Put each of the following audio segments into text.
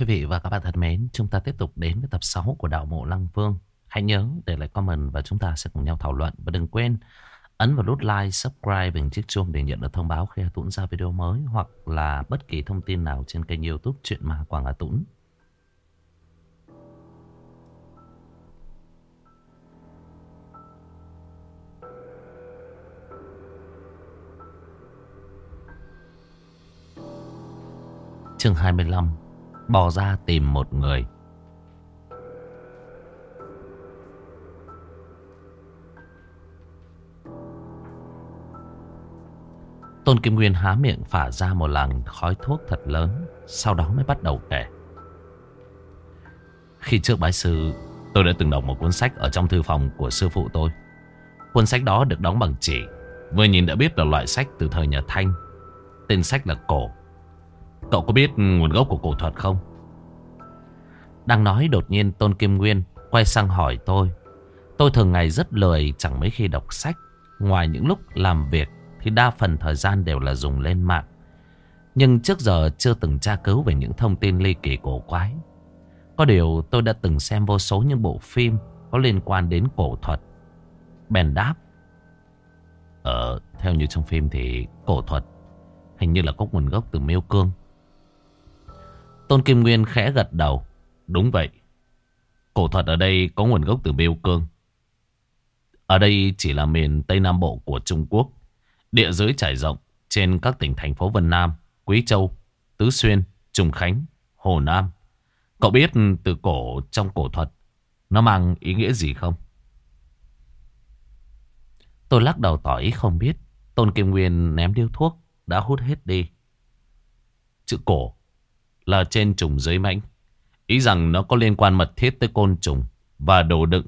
Quý vị và các bạn thân mến, chúng ta tiếp tục đến với tập 6 của Đạo Mộ Lăng Vương. Hãy nhớ để lại comment và chúng ta sẽ cùng nhau thảo luận. Và đừng quên ấn vào nút like, subscribe và chiếc chuông để nhận được thông báo khi Hà Tũng ra video mới hoặc là bất kỳ thông tin nào trên kênh youtube Chuyện Ma Quảng Hà Tũng. Chương 25 Bò ra tìm một người. Tôn Kim Nguyên há miệng phả ra một làn khói thuốc thật lớn, Sau đó mới bắt đầu kể. Khi trước bái sư, Tôi đã từng đọc một cuốn sách Ở trong thư phòng của sư phụ tôi. Cuốn sách đó được đóng bằng chỉ. Vừa nhìn đã biết là loại sách từ thời nhà Thanh. Tên sách là Cổ. Cậu có biết nguồn gốc của cổ thuật không? Đang nói đột nhiên Tôn Kim Nguyên quay sang hỏi tôi. Tôi thường ngày rất lười chẳng mấy khi đọc sách. Ngoài những lúc làm việc thì đa phần thời gian đều là dùng lên mạng. Nhưng trước giờ chưa từng tra cứu về những thông tin ly kỳ cổ quái. Có điều tôi đã từng xem vô số những bộ phim có liên quan đến cổ thuật. Bèn đáp. Ờ, theo như trong phim thì cổ thuật hình như là có nguồn gốc từ miêu cương. Tôn Kim Nguyên khẽ gật đầu. Đúng vậy. Cổ thuật ở đây có nguồn gốc từ Biêu Cương. Ở đây chỉ là miền Tây Nam Bộ của Trung Quốc. Địa giới trải rộng trên các tỉnh thành phố Vân Nam, Quý Châu, Tứ Xuyên, Trùng Khánh, Hồ Nam. Cậu biết từ cổ trong cổ thuật nó mang ý nghĩa gì không? Tôi lắc đầu tỏ ý không biết. Tôn Kim Nguyên ném điếu thuốc đã hút hết đi. Chữ cổ là trên trùng dưới mãnh. Ý rằng nó có liên quan mật thiết tới côn trùng và đồ đựng.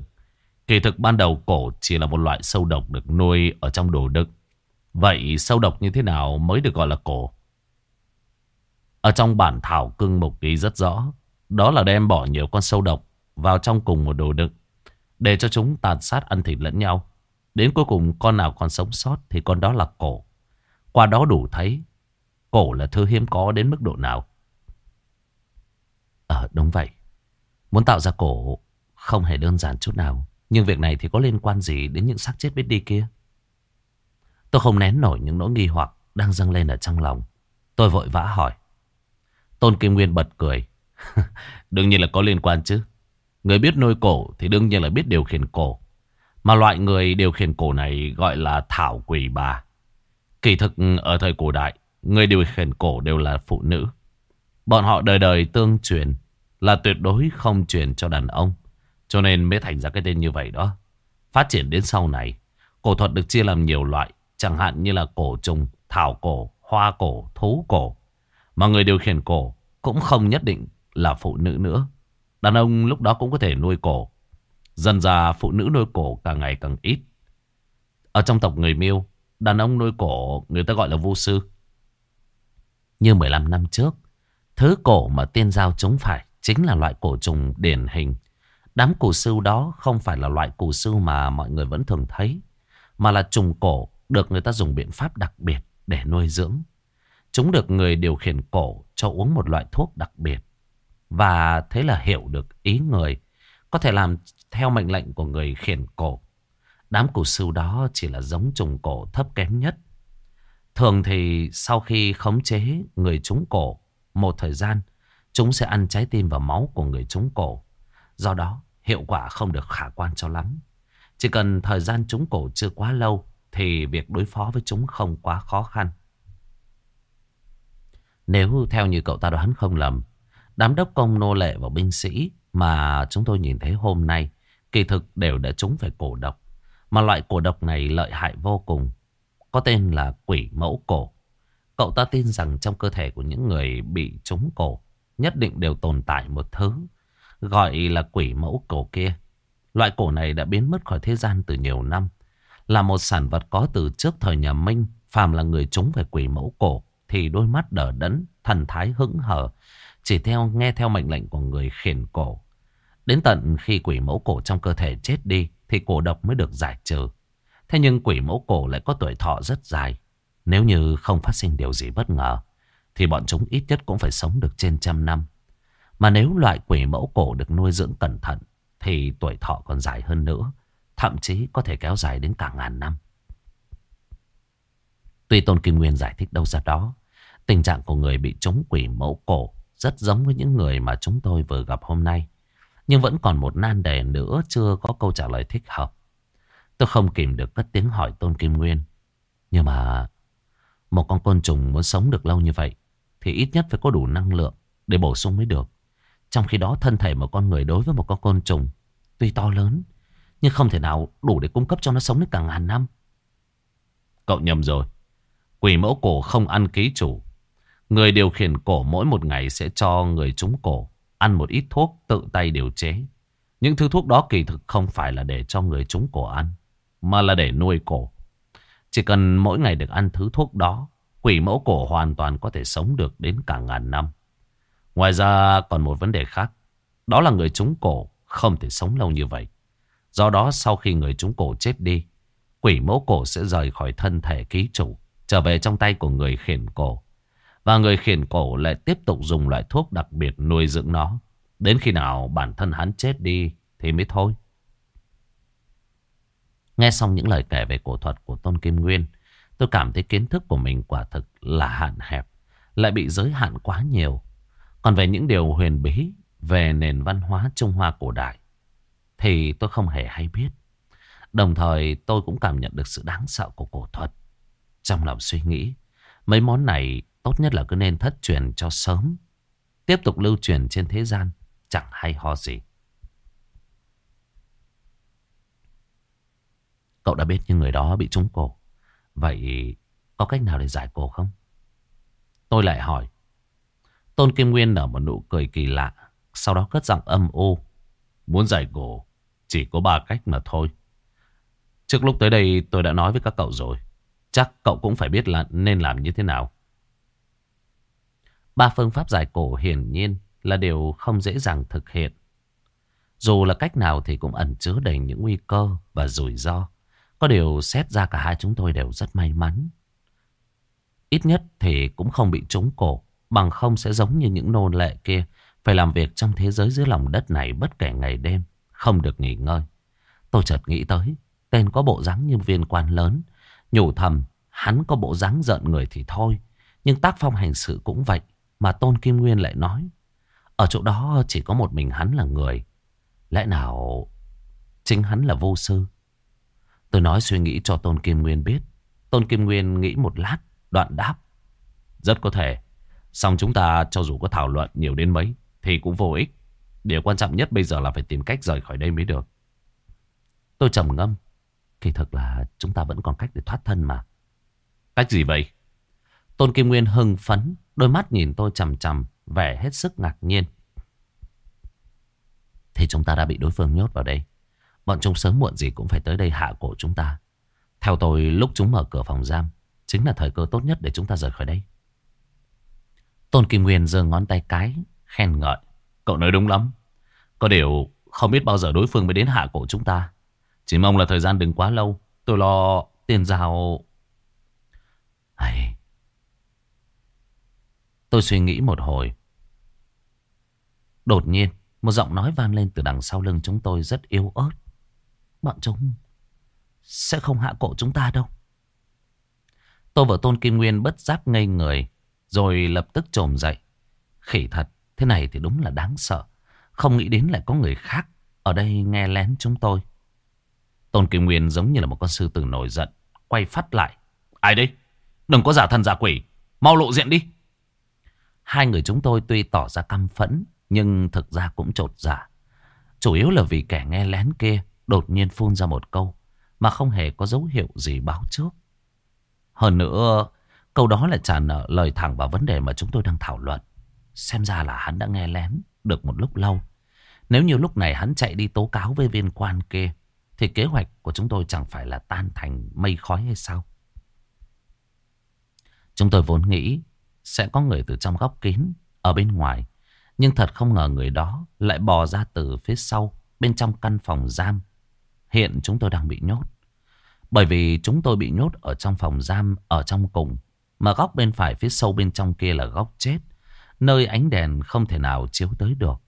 Kỳ thực ban đầu cổ chỉ là một loại sâu độc được nuôi ở trong đồ đựng. Vậy sâu độc như thế nào mới được gọi là cổ? Ở trong bản thảo cưng mục ghi rất rõ. Đó là đem bỏ nhiều con sâu độc vào trong cùng một đồ đựng. Để cho chúng tàn sát ăn thịt lẫn nhau. Đến cuối cùng con nào còn sống sót thì con đó là cổ. Qua đó đủ thấy cổ là thứ hiếm có đến mức độ nào. Ờ đúng vậy. Muốn tạo ra cổ không hề đơn giản chút nào, Nhưng việc này thì có liên quan gì đến những xác chết biết đi kia? Tôi không nén nổi những nỗi nghi hoặc đang dâng lên ở trong lòng. Tôi vội vã hỏi. Tôn Kim Nguyên bật cười. Đương nhiên là có liên quan chứ. Người biết nuôi cổ thì đương nhiên là biết điều khiển cổ. Mà loại người điều khiển cổ này gọi là thảo quỷ bà. Kỳ thực, ở thời cổ đại, Người điều khiển cổ đều là phụ nữ. Bọn họ đời đời tương truyền là tuyệt đối không truyền cho đàn ông. Cho nên mới thành ra cái tên như vậy đó. Phát triển đến sau này, cổ thuật được chia làm nhiều loại. Chẳng hạn như là cổ trùng, thảo cổ, hoa cổ, thú cổ. Mà người điều khiển cổ cũng không nhất định là phụ nữ nữa. Đàn ông lúc đó cũng có thể nuôi cổ. Dần ra phụ nữ nuôi cổ càng ngày càng ít. Ở trong tộc người miêu, đàn ông nuôi cổ người ta gọi là vu sư. Như 15 năm trước, Thứ cổ mà tiên giao chúng phải chính là loại cổ trùng điển hình. Đám cổ sưu đó không phải là loại cổ sưu mà mọi người vẫn thường thấy, mà là trùng cổ được người ta dùng biện pháp đặc biệt để nuôi dưỡng. Chúng được người điều khiển cổ cho uống một loại thuốc đặc biệt. Và thế là hiểu được ý người, có thể làm theo mệnh lệnh của người khiển cổ. Đám cổ sưu đó chỉ là giống trùng cổ thấp kém nhất. Thường thì sau khi khống chế người trúng cổ một thời gian, chúng sẽ ăn trái tim và máu của người trúng cổ. Do đó, hiệu quả không được khả quan cho lắm. Chỉ cần thời gian trúng cổ chưa quá lâu, thì việc đối phó với chúng không quá khó khăn. Nếu theo như cậu ta đoán không lầm, đám đốc công nô lệ và binh sĩ mà chúng tôi nhìn thấy hôm nay, kỳ thực đều đã trúng phải cổ độc. Mà loại cổ độc này lợi hại vô cùng, có tên là quỷ mẫu cổ. Cậu ta tin rằng trong cơ thể của những người bị trúng cổ nhất định đều tồn tại một thứ gọi là quỷ mẫu cổ kia. Loại cổ này đã biến mất khỏi thế gian từ nhiều năm. Là một sản vật có từ trước thời nhà Minh, phàm là người trúng về quỷ mẫu cổ thì đôi mắt đờ đẫn, thần thái hững hờ, chỉ theo nghe theo mệnh lệnh của người khiển cổ. Đến tận khi quỷ mẫu cổ trong cơ thể chết đi thì cổ độc mới được giải trừ. Thế nhưng quỷ mẫu cổ lại có tuổi thọ rất dài. Nếu như không phát sinh điều gì bất ngờ, thì bọn chúng ít nhất cũng phải sống được trên trăm năm. Mà nếu loại quỷ mẫu cổ được nuôi dưỡng cẩn thận thì tuổi thọ còn dài hơn nữa. Thậm chí có thể kéo dài đến cả ngàn năm. Tuy Tôn Kim Nguyên giải thích đâu ra đó. Tình trạng của người bị trúng quỷ mẫu cổ rất giống với những người mà chúng tôi vừa gặp hôm nay. Nhưng vẫn còn một nan đề nữa chưa có câu trả lời thích hợp. Tôi không kìm được cất tiếng hỏi Tôn Kim Nguyên. Nhưng mà một con côn trùng muốn sống được lâu như vậy thì ít nhất phải có đủ năng lượng để bổ sung mới được. Trong khi đó thân thể một con người đối với một con côn trùng tuy to lớn nhưng không thể nào đủ để cung cấp cho nó sống đến cả ngàn năm. Cậu nhầm rồi. Quỷ mẫu cổ không ăn ký chủ. Người điều khiển cổ mỗi một ngày sẽ cho người trúng cổ ăn một ít thuốc tự tay điều chế. Những thứ thuốc đó kỳ thực không phải là để cho người trúng cổ ăn, mà là để nuôi cổ. Chỉ cần mỗi ngày được ăn thứ thuốc đó, quỷ mẫu cổ hoàn toàn có thể sống được đến cả ngàn năm. Ngoài ra còn một vấn đề khác, đó là người trúng cổ không thể sống lâu như vậy. Do đó sau khi người trúng cổ chết đi, quỷ mẫu cổ sẽ rời khỏi thân thể ký chủ, trở về trong tay của người khiển cổ. Và người khiển cổ lại tiếp tục dùng loại thuốc đặc biệt nuôi dưỡng nó. Đến khi nào bản thân hắn chết đi thì mới thôi. Nghe xong những lời kể về cổ thuật của Tôn Kim Nguyên, tôi cảm thấy kiến thức của mình quả thực là hạn hẹp, lại bị giới hạn quá nhiều. Còn về những điều huyền bí về nền văn hóa Trung Hoa cổ đại, thì tôi không hề hay biết. Đồng thời tôi cũng cảm nhận được sự đáng sợ của cổ thuật. Trong lòng suy nghĩ, mấy món này tốt nhất là cứ nên thất truyền cho sớm. Tiếp tục lưu truyền trên thế gian, chẳng hay ho gì. Cậu đã biết những người đó bị trúng cổ. Vậy có cách nào để giải cổ không? Tôi lại hỏi. Tôn Kim Nguyên nở một nụ cười kỳ lạ. Sau đó cất giọng âm u. Muốn giải cổ, chỉ có ba cách mà thôi. Trước lúc tới đây tôi đã nói với các cậu rồi. Chắc cậu cũng phải biết là nên làm như thế nào. Ba phương pháp giải cổ hiển nhiên là điều không dễ dàng thực hiện. Dù là cách nào thì cũng ẩn chứa đầy những nguy cơ và rủi ro. Có điều xét ra cả hai chúng tôi đều rất may mắn. Ít nhất thì cũng không bị trúng cổ. Bằng không sẽ giống như những nô lệ kia. Phải làm việc trong thế giới dưới lòng đất này bất kể ngày đêm. Không được nghỉ ngơi. Tôi chợt nghĩ tới. Tên có bộ dáng như viên quan lớn. Nhủ thầm. Hắn có bộ dáng giận người thì thôi. Nhưng tác phong hành sự cũng vậy. Mà Tôn Kim Nguyên lại nói. Ở chỗ đó chỉ có một mình hắn là người. Lẽ nào chính hắn là vô sư? Tôi nói suy nghĩ cho Tôn Kim Nguyên biết. Tôn Kim Nguyên nghĩ một lát, đoạn đáp. Rất có thể. Xong chúng ta cho dù có thảo luận nhiều đến mấy thì cũng vô ích. Điều quan trọng nhất bây giờ là phải tìm cách rời khỏi đây mới được. Tôi trầm ngâm. Kỳ thực là chúng ta vẫn còn cách để thoát thân mà. Cách gì vậy? Tôn Kim Nguyên hưng phấn, đôi mắt nhìn tôi chầm chầm, vẻ hết sức ngạc nhiên. Thì chúng ta đã bị đối phương nhốt vào đây. Bọn chúng sớm muộn gì cũng phải tới đây hạ cổ chúng ta. Theo tôi, lúc chúng mở cửa phòng giam, chính là thời cơ tốt nhất để chúng ta rời khỏi đây. Tôn Kim Nguyên giơ ngón tay cái, khen ngợi. Cậu nói đúng lắm. Có điều, không biết bao giờ đối phương mới đến hạ cổ chúng ta. Chỉ mong là thời gian đừng quá lâu. Tôi lo tiền rào Ai... Tôi suy nghĩ một hồi. Đột nhiên, một giọng nói vang lên từ đằng sau lưng chúng tôi rất yếu ớt. Bọn chúng sẽ không hạ cổ chúng ta đâu. Tôi và Tôn Kim Nguyên bất giác ngây người, rồi lập tức trồm dậy. Khỉ thật, thế này thì đúng là đáng sợ. Không nghĩ đến lại có người khác ở đây nghe lén chúng tôi. Tôn Kim Nguyên giống như là một con sư tử nổi giận, quay phát lại. Ai đây? Đừng có giả thần giả quỷ, mau lộ diện đi. Hai người chúng tôi tuy tỏ ra căm phẫn, nhưng thực ra cũng trột giả Chủ yếu là vì kẻ nghe lén kia đột nhiên phun ra một câu mà không hề có dấu hiệu gì báo trước. Hơn nữa, câu đó lại trả nợ lời thẳng vào vấn đề mà chúng tôi đang thảo luận. Xem ra là hắn đã nghe lén được một lúc lâu. Nếu như lúc này hắn chạy đi tố cáo với viên quan kia, thì kế hoạch của chúng tôi chẳng phải là tan thành mây khói hay sao? Chúng tôi vốn nghĩ sẽ có người từ trong góc kín ở bên ngoài. Nhưng thật không ngờ người đó lại bò ra từ phía sau bên trong căn phòng giam Hiện chúng tôi đang bị nhốt. Bởi vì chúng tôi bị nhốt ở trong phòng giam ở trong cùng. Mà góc bên phải phía sâu bên trong kia là góc chết. Nơi ánh đèn không thể nào chiếu tới được.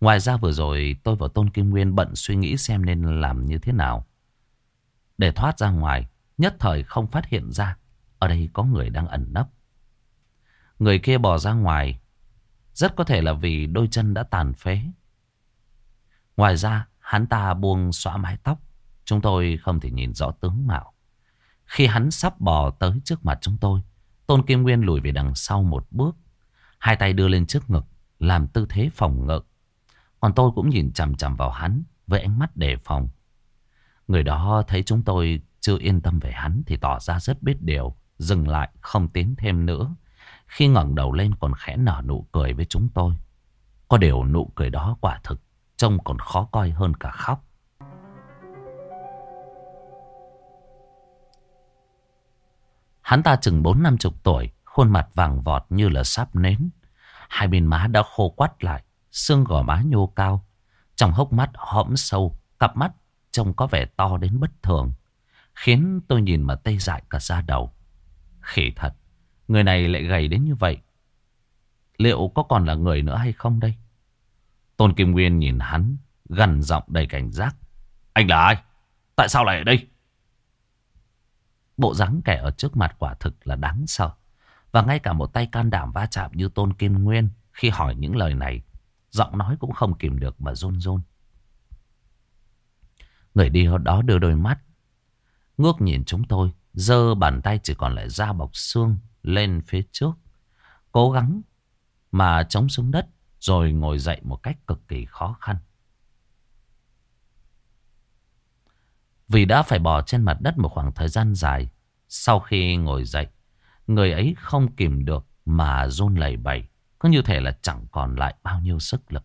Ngoài ra vừa rồi tôi và Tôn Kim Nguyên bận suy nghĩ xem nên làm như thế nào. Để thoát ra ngoài, nhất thời không phát hiện ra. Ở đây có người đang ẩn nấp. Người kia bỏ ra ngoài. Rất có thể là vì đôi chân đã tàn phế. Ngoài ra, hắn ta buông xõa mái tóc. Chúng tôi không thể nhìn rõ tướng mạo. Khi hắn sắp bò tới trước mặt chúng tôi, Tôn Kim Nguyên lùi về đằng sau một bước. Hai tay đưa lên trước ngực, làm tư thế phòng ngự. Còn tôi cũng nhìn chằm chằm vào hắn với ánh mắt đề phòng. Người đó thấy chúng tôi chưa yên tâm về hắn thì tỏ ra rất biết điều, dừng lại không tiến thêm nữa. Khi ngẩng đầu lên còn khẽ nở nụ cười với chúng tôi. Có điều nụ cười đó quả thực trông còn khó coi hơn cả khóc. Hắn ta chừng bốn năm chục tuổi, khuôn mặt vàng vọt như là sáp nến. Hai bên má đã khô quắt lại, xương gò má nhô cao. Trong hốc mắt hõm sâu, cặp mắt trông có vẻ to đến bất thường. Khiến tôi nhìn mà tê dại cả da đầu. Khỉ thật, người này lại gầy đến như vậy. Liệu có còn là người nữa hay không đây? Tôn Kim Nguyên nhìn hắn, gần giọng đầy cảnh giác. Anh là ai? Tại sao lại ở đây? Bộ dáng kẻ ở trước mặt quả thực là đáng sợ. Và ngay cả một tay can đảm va chạm như Tôn Kim Nguyên khi hỏi những lời này, giọng nói cũng không kìm được mà run run. Người đi đó đưa đôi mắt, ngước nhìn chúng tôi, giơ bàn tay chỉ còn lại da bọc xương lên phía trước. Cố gắng mà chống xuống đất rồi ngồi dậy một cách cực kỳ khó khăn. Vì đã phải bò trên mặt đất một khoảng thời gian dài. Sau khi ngồi dậy, người ấy không kìm được mà run lẩy bẩy. Cứ như thể là chẳng còn lại bao nhiêu sức lực.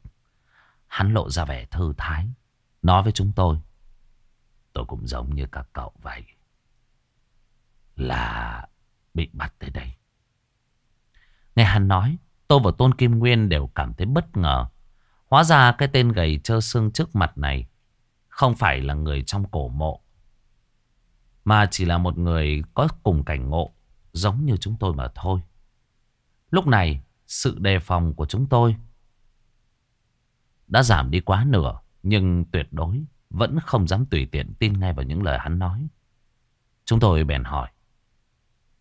Hắn lộ ra vẻ thư thái. Nói với chúng tôi. Tôi cũng giống như các cậu vậy. Là bị bắt tới đây. Nghe hắn nói, tôi và Tôn Kim Nguyên đều cảm thấy bất ngờ. Hóa ra cái tên gầy trơ xương trước mặt này không phải là người trong cổ mộ. Mà chỉ là một người có cùng cảnh ngộ, giống như chúng tôi mà thôi. Lúc này, sự đề phòng của chúng tôi đã giảm đi quá nửa. Nhưng tuyệt đối vẫn không dám tùy tiện tin ngay vào những lời hắn nói. Chúng tôi bèn hỏi.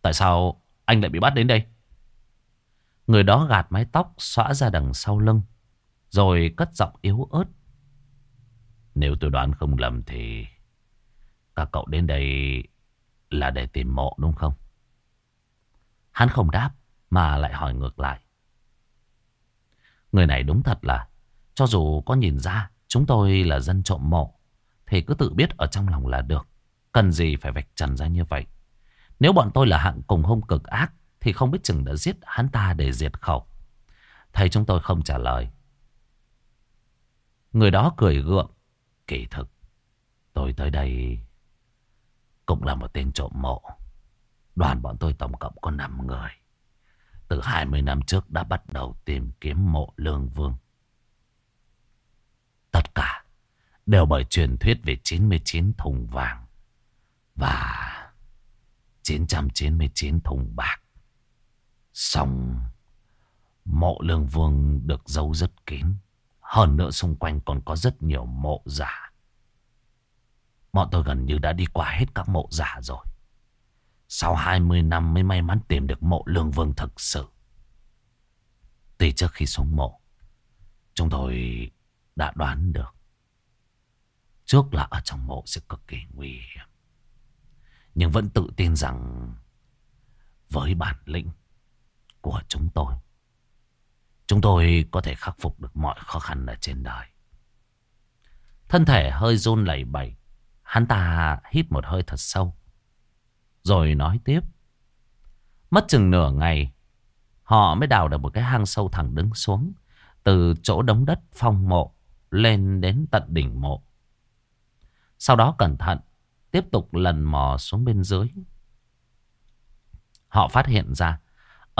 Tại sao anh lại bị bắt đến đây? Người đó gạt mái tóc xõa ra đằng sau lưng. Rồi cất giọng yếu ớt nếu tôi đoán không lầm thì các cậu đến đây là để tìm mộ đúng không? Hắn không đáp mà lại hỏi ngược lại. Người này đúng thật là, cho dù có nhìn ra chúng tôi là dân trộm mộ, thì cứ tự biết ở trong lòng là được. Cần gì phải vạch trần ra như vậy. Nếu bọn tôi là hạng cùng hung cực ác thì không biết chừng đã giết hắn ta để diệt khẩu. thầy chúng tôi không trả lời. Người đó cười gượng Kỳ thực, tôi tới đây cũng là một tên trộm mộ. Đoàn bọn tôi tổng cộng có 5 người. Từ 20 năm trước đã bắt đầu tìm kiếm mộ lương vương. Tất cả đều bởi truyền thuyết về 99 thùng vàng và 999 thùng bạc. Xong, mộ lương vương được giấu rất kín. Hơn nữa xung quanh còn có rất nhiều mộ giả. Bọn tôi gần như đã đi qua hết các mộ giả rồi. Sau 20 năm mới may mắn tìm được mộ lương vương thực sự. Từ trước khi xuống mộ, chúng tôi đã đoán được. Trước là ở trong mộ sẽ cực kỳ nguy hiểm. Nhưng vẫn tự tin rằng với bản lĩnh của chúng tôi Chúng tôi có thể khắc phục được mọi khó khăn ở trên đời. Thân thể hơi run lẩy bẩy. Hắn ta hít một hơi thật sâu. Rồi nói tiếp. Mất chừng nửa ngày. Họ mới đào được một cái hang sâu thẳng đứng xuống. Từ chỗ đống đất phong mộ. Lên đến tận đỉnh mộ. Sau đó cẩn thận. Tiếp tục lần mò xuống bên dưới. Họ phát hiện ra.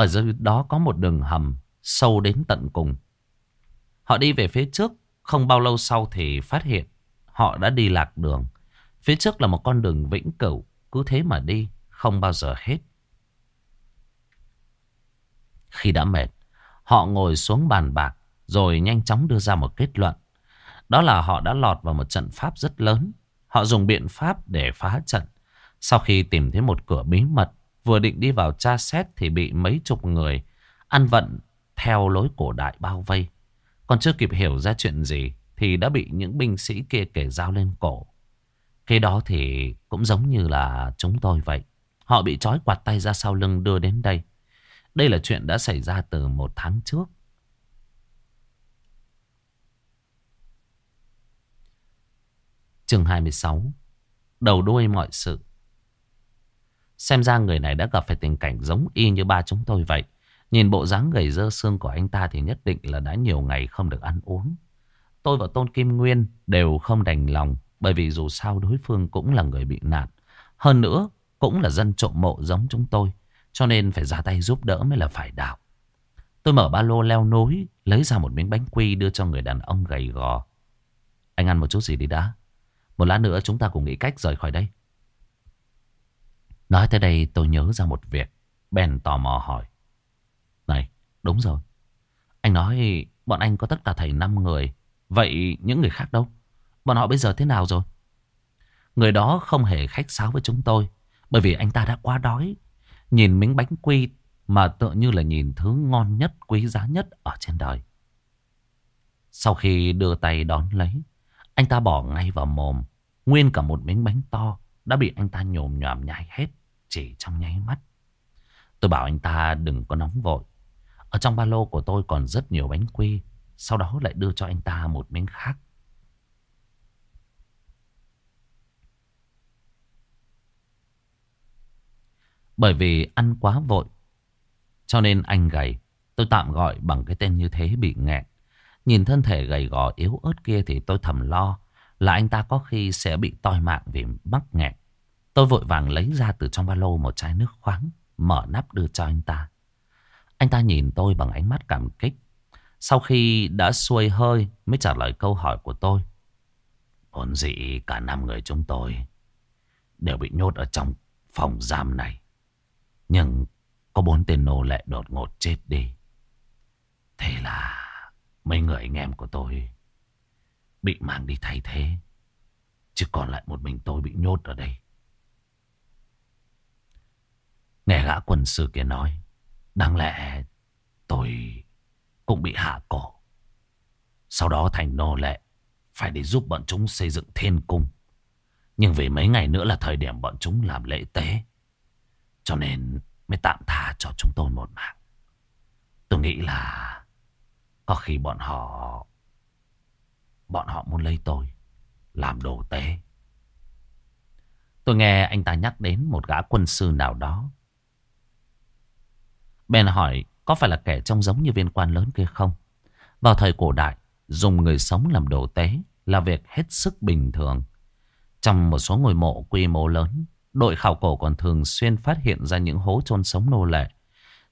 Ở dưới đó có một đường hầm sâu đến tận cùng. Họ đi về phía trước, không bao lâu sau thì phát hiện họ đã đi lạc đường. Phía trước là một con đường vĩnh cửu, cứ thế mà đi, không bao giờ hết. Khi đã mệt, Họ ngồi xuống bàn bạc rồi nhanh chóng đưa ra một kết luận. Đó là họ đã lọt vào một trận pháp rất lớn. Họ dùng biện pháp để phá trận. Sau khi tìm thấy một cửa bí mật, vừa định đi vào tra xét thì bị mấy chục người ăn vận theo lối cổ đại bao vây. Còn chưa kịp hiểu ra chuyện gì thì đã bị những binh sĩ kia kể dao lên cổ. khi đó thì cũng giống như là chúng tôi vậy. Họ bị trói quạt tay ra sau lưng đưa đến đây. Đây là chuyện đã xảy ra từ một tháng trước. Chương 26 Đầu đuôi mọi sự Xem ra người này đã gặp phải tình cảnh giống y như ba chúng tôi vậy. Nhìn bộ dáng gầy dơ xương của anh ta thì nhất định là đã nhiều ngày không được ăn uống. Tôi và Tôn Kim Nguyên đều không đành lòng, bởi vì dù sao đối phương cũng là người bị nạn. Hơn nữa, cũng là dân trộm mộ giống chúng tôi. Cho nên phải ra tay giúp đỡ mới là phải đạo. Tôi mở ba lô leo nối lấy ra một miếng bánh quy đưa cho người đàn ông gầy gò. Anh ăn một chút gì đi đã. Một lát nữa chúng ta cùng nghĩ cách rời khỏi đây. Nói tới đây tôi nhớ ra một việc. Bèn tò mò hỏi. Này, đúng rồi. Anh nói bọn anh có tất cả thầy 5 người. Vậy những người khác đâu? Bọn họ bây giờ thế nào rồi? Người đó không hề khách sáo với chúng tôi. Bởi vì anh ta đã quá đói. Nhìn miếng bánh quy mà tựa như là nhìn thứ ngon nhất, quý giá nhất ở trên đời. Sau khi đưa tay đón lấy, anh ta bỏ ngay vào mồm. Nguyên cả một miếng bánh to đã bị anh ta nhồm nhòm nhai hết chỉ trong nháy mắt. Tôi bảo anh ta đừng có nóng vội. Ở trong ba lô của tôi còn rất nhiều bánh quy. Sau đó lại đưa cho anh ta một miếng khác. Bởi vì ăn quá vội. Cho nên anh gầy. Tôi tạm gọi bằng cái tên như thế bị nghẹn. Nhìn thân thể gầy gò yếu ớt kia thì tôi thầm lo là anh ta có khi sẽ bị toi mạng vì mắc nghẹn. Tôi vội vàng lấy ra từ trong ba lô một chai nước khoáng, mở nắp đưa cho anh ta. Anh ta nhìn tôi bằng ánh mắt cảm kích. Sau khi đã xuôi hơi mới trả lời câu hỏi của tôi. Vốn dĩ cả năm người chúng tôi đều bị nhốt ở trong phòng giam này. Nhưng có bốn tên nô lệ đột ngột chết đi. Thế là mấy người anh em của tôi bị mang đi thay thế. Chứ còn lại một mình tôi bị nhốt ở đây. Nghe gã quân sư kia nói. Đáng lẽ tôi cũng bị hạ cổ. Sau đó thành nô lệ. Phải đi giúp bọn chúng xây dựng thiên cung. Nhưng vì mấy ngày nữa là thời điểm bọn chúng làm lễ tế. Cho nên mới tạm tha cho chúng tôi một mạng. Tôi nghĩ là có khi bọn họ bọn họ muốn lấy tôi làm đồ tế. Tôi nghe anh ta nhắc đến một gã quân sư nào đó Bèn hỏi có phải là kẻ trông giống như viên quan lớn kia không? Vào thời cổ đại, dùng người sống làm đồ tế là việc hết sức bình thường. Trong một số ngôi mộ quy mô lớn, đội khảo cổ còn thường xuyên phát hiện ra những hố chôn sống nô lệ.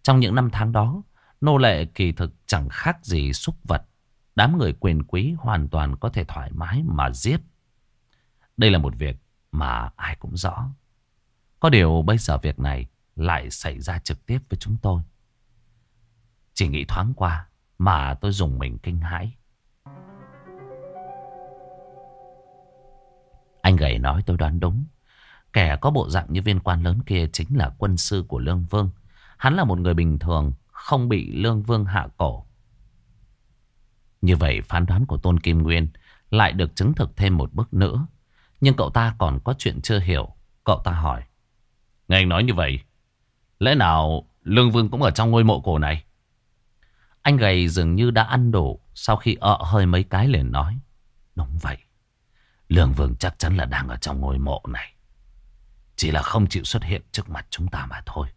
Trong những năm tháng đó, nô lệ kỳ thực chẳng khác gì súc vật. Đám người quyền quý hoàn toàn có thể thoải mái mà giết. Đây là một việc mà ai cũng rõ. Có điều bây giờ việc này lại xảy ra trực tiếp với chúng tôi. Chỉ nghĩ thoáng qua mà tôi dùng mình kinh hãi. Anh gầy nói tôi đoán đúng. Kẻ có bộ dạng như viên quan lớn kia chính là quân sư của Lương Vương. Hắn là một người bình thường, không bị Lương Vương hạ cổ. Như vậy phán đoán của Tôn Kim Nguyên lại được chứng thực thêm một bước nữa. Nhưng cậu ta còn có chuyện chưa hiểu. Cậu ta hỏi. Nghe anh nói như vậy, lẽ nào Lương Vương cũng ở trong ngôi mộ cổ này? Anh gầy dường như đã ăn đủ Sau khi ợ hơi mấy cái liền nói. Đúng vậy. Lương Vương chắc chắn là đang ở trong ngôi mộ này. Chỉ là không chịu xuất hiện trước mặt chúng ta mà thôi.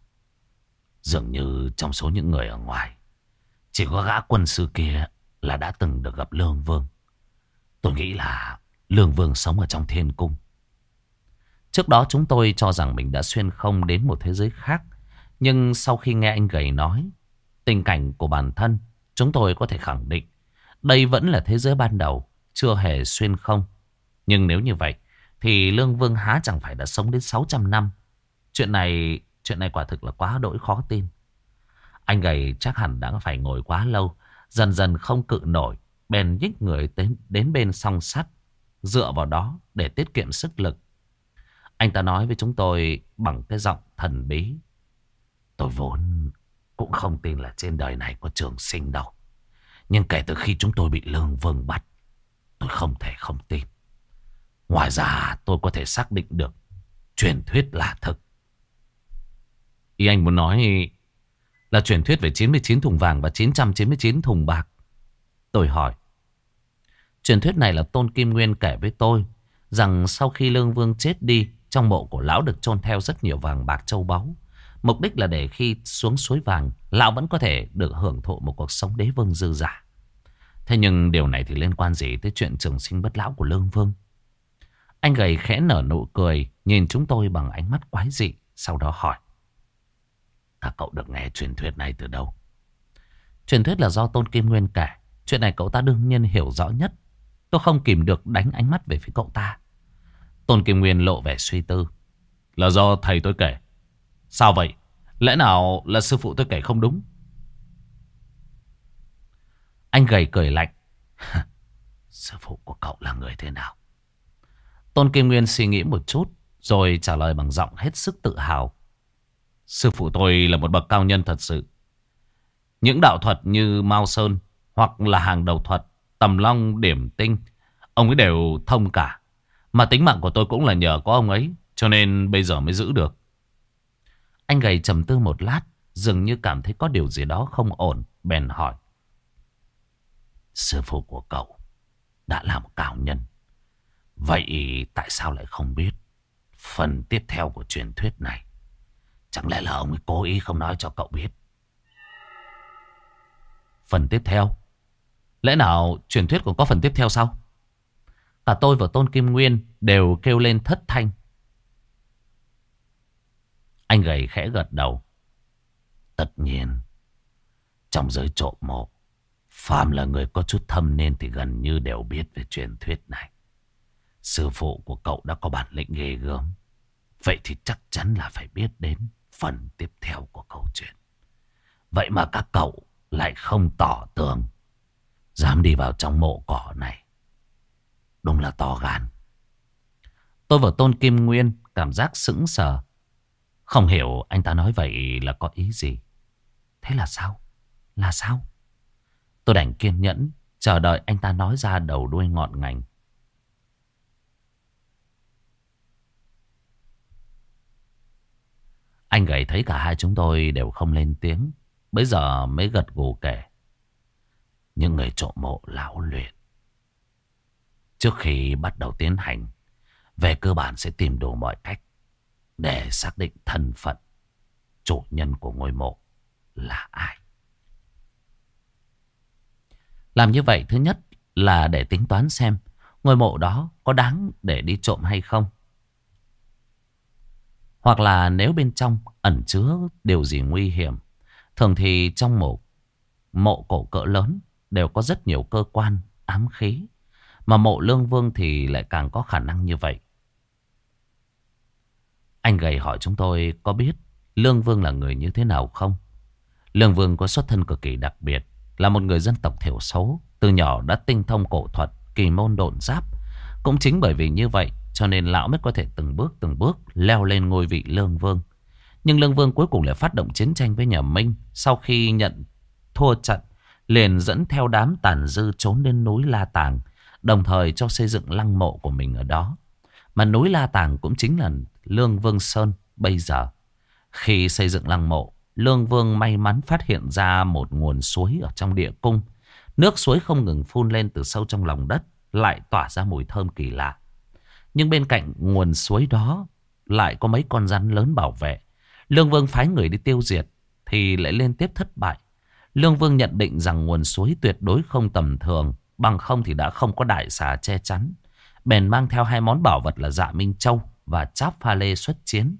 Dường như trong số những người ở ngoài, Chỉ có gã quân sư kia là đã từng được gặp Lương Vương. Tôi nghĩ là Lương Vương sống ở trong thiên cung. Trước đó chúng tôi cho rằng mình đã xuyên không đến một thế giới khác. Nhưng sau khi nghe anh gầy nói Tình cảnh của bản thân Chúng tôi có thể khẳng định Đây vẫn là thế giới ban đầu Chưa hề xuyên không Nhưng nếu như vậy Thì Lương Vương Há chẳng phải đã sống đến 600 năm Chuyện này Chuyện này quả thực là quá đỗi khó tin Anh gầy chắc hẳn đã phải ngồi quá lâu. Dần dần không cự nổi. Bèn nhích người đến, đến bên song sắt. Dựa vào đó để tiết kiệm sức lực. Anh ta nói với chúng tôi bằng cái giọng thần bí. Tôi vốn cũng không tin là trên đời này có trường sinh đâu. Nhưng kể từ khi chúng tôi bị lương vương bắt, tôi không thể không tin. Ngoài ra tôi có thể xác định được truyền thuyết là thực. Ý anh muốn nói là truyền thuyết về 99 thùng vàng và 999 thùng bạc. Tôi hỏi. Truyền thuyết này là Tôn Kim Nguyên kể với tôi rằng sau khi Lương Vương chết đi, trong mộ của lão được chôn theo rất nhiều vàng bạc châu báu. Mục đích là để khi xuống suối vàng, lão vẫn có thể được hưởng thụ một cuộc sống đế vương dư giả. Thế nhưng điều này thì liên quan gì tới chuyện trường sinh bất lão của Lương Vương? Anh gầy khẽ nở nụ cười, nhìn chúng tôi bằng ánh mắt quái dị, sau đó hỏi. Các cậu được nghe truyền thuyết này từ đâu? Truyền thuyết là do Tôn Kim Nguyên kể. Chuyện này cậu ta đương nhiên hiểu rõ nhất. Tôi không kìm được đánh ánh mắt về phía cậu ta. Tôn Kim Nguyên lộ vẻ suy tư. Là do thầy tôi kể. Sao vậy? Lẽ nào là sư phụ tôi kể không đúng? Anh gầy cười lạnh. sư phụ của cậu là người thế nào? Tôn Kim Nguyên suy nghĩ một chút. Rồi trả lời bằng giọng hết sức tự hào. Sư phụ tôi là một bậc cao nhân thật sự. Những đạo thuật như Mao Sơn hoặc là hàng đầu thuật, tầm long, điểm tinh, ông ấy đều thông cả. Mà tính mạng của tôi cũng là nhờ có ông ấy, cho nên bây giờ mới giữ được. Anh gầy trầm tư một lát, dường như cảm thấy có điều gì đó không ổn, bèn hỏi. Sư phụ của cậu đã là một cao nhân. Vậy tại sao lại không biết phần tiếp theo của truyền thuyết này? Chẳng lẽ là ông ấy cố ý không nói cho cậu biết? Phần tiếp theo? Lẽ nào truyền thuyết còn có phần tiếp theo sao? Cả tôi và Tôn Kim Nguyên đều kêu lên thất thanh. Anh gầy khẽ gật đầu. Tất nhiên, trong giới trộm mộ, Phạm là người có chút thâm nên thì gần như đều biết về truyền thuyết này. Sư phụ của cậu đã có bản lĩnh ghê gớm. Vậy thì chắc chắn là phải biết đến phần tiếp theo của câu chuyện. Vậy mà các cậu lại không tỏ tường. Dám đi vào trong mộ cỏ này. Đúng là to gan. Tôi và Tôn Kim Nguyên cảm giác sững sờ. Không hiểu anh ta nói vậy là có ý gì. Thế là sao? Là sao? Tôi đành kiên nhẫn chờ đợi anh ta nói ra đầu đuôi ngọn ngành. Anh gầy thấy cả hai chúng tôi đều không lên tiếng. Bây giờ mới gật gù kể. Những người trộm mộ lão luyện. Trước khi bắt đầu tiến hành, về cơ bản sẽ tìm đủ mọi cách để xác định thân phận chủ nhân của ngôi mộ là ai. Làm như vậy thứ nhất là để tính toán xem ngôi mộ đó có đáng để đi trộm hay không. Hoặc là nếu bên trong ẩn chứa điều gì nguy hiểm. Thường thì trong mộ, mộ cổ cỡ lớn đều có rất nhiều cơ quan, ám khí. Mà mộ lương vương thì lại càng có khả năng như vậy. Anh gầy hỏi chúng tôi có biết Lương Vương là người như thế nào không? Lương Vương có xuất thân cực kỳ đặc biệt. Là một người dân tộc thiểu số. Từ nhỏ đã tinh thông cổ thuật, kỳ môn độn giáp. Cũng chính bởi vì như vậy cho nên lão mới có thể từng bước từng bước leo lên ngôi vị Lương Vương. Nhưng Lương Vương cuối cùng lại phát động chiến tranh với nhà Minh. Sau khi nhận thua trận, liền dẫn theo đám tàn dư trốn đến núi La Tàng. Đồng thời cho xây dựng lăng mộ của mình ở đó. Mà núi La Tàng cũng chính là Lương Vương Sơn bây giờ. Khi xây dựng lăng mộ, Lương Vương may mắn phát hiện ra một nguồn suối ở trong địa cung. Nước suối không ngừng phun lên từ sâu trong lòng đất, lại tỏa ra mùi thơm kỳ lạ. Nhưng bên cạnh nguồn suối đó lại có mấy con rắn lớn bảo vệ. Lương Vương phái người đi tiêu diệt thì lại liên tiếp thất bại. Lương Vương nhận định rằng nguồn suối tuyệt đối không tầm thường, bằng không thì đã không có đại xà che chắn. Bèn mang theo hai món bảo vật là dạ Minh Châu và cháp pha lê xuất chiến.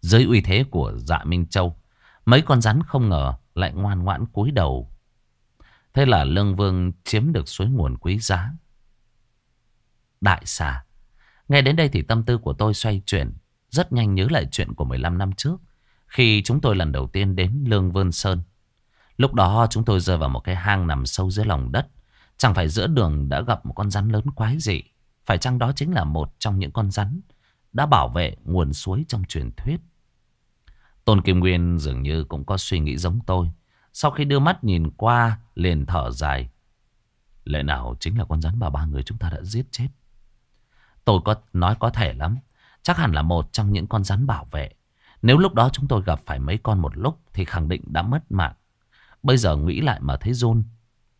Dưới uy thế của dạ Minh Châu, mấy con rắn không ngờ lại ngoan ngoãn cúi đầu. Thế là Lương Vương chiếm được suối nguồn quý giá đại xà. Nghe đến đây thì tâm tư của tôi xoay chuyển. Rất nhanh nhớ lại chuyện của 15 năm trước. Khi chúng tôi lần đầu tiên đến Lương vương Sơn Lúc đó chúng tôi rơi vào một cái hang nằm sâu dưới lòng đất Chẳng phải giữa đường đã gặp một con rắn lớn quái dị phải chăng đó chính là một trong những con rắn Đã bảo vệ nguồn suối trong truyền thuyết? Tôn Kim Nguyên dường như cũng có suy nghĩ giống tôi. Sau khi đưa mắt nhìn qua, liền thở dài. Lẽ nào chính là con rắn mà ba người chúng ta đã giết chết? Tôi có nói có thể lắm. Chắc hẳn là một trong những con rắn bảo vệ. Nếu lúc đó chúng tôi gặp phải mấy con một lúc Thì khẳng định đã mất mạng. Bây giờ nghĩ lại mà thấy run.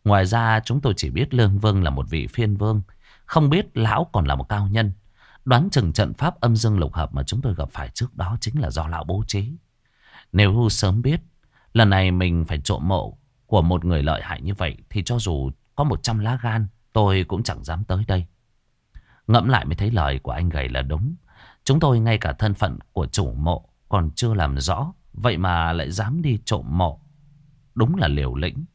Ngoài ra chúng tôi chỉ biết Lương Vương là một vị phiên vương. Không biết lão còn là một cao nhân Đoán chừng trận pháp âm dương lục hợp mà chúng tôi gặp phải trước đó chính là do lão bố trí. Nếu sớm biết, lần này mình phải trộm mộ của một người lợi hại như vậy thì cho dù có 100 lá gan, tôi cũng chẳng dám tới đây. Ngẫm lại mới thấy lời của anh gầy là đúng. Chúng tôi ngay cả thân phận của chủ mộ còn chưa làm rõ, vậy mà lại dám đi trộm mộ. Đúng là liều lĩnh.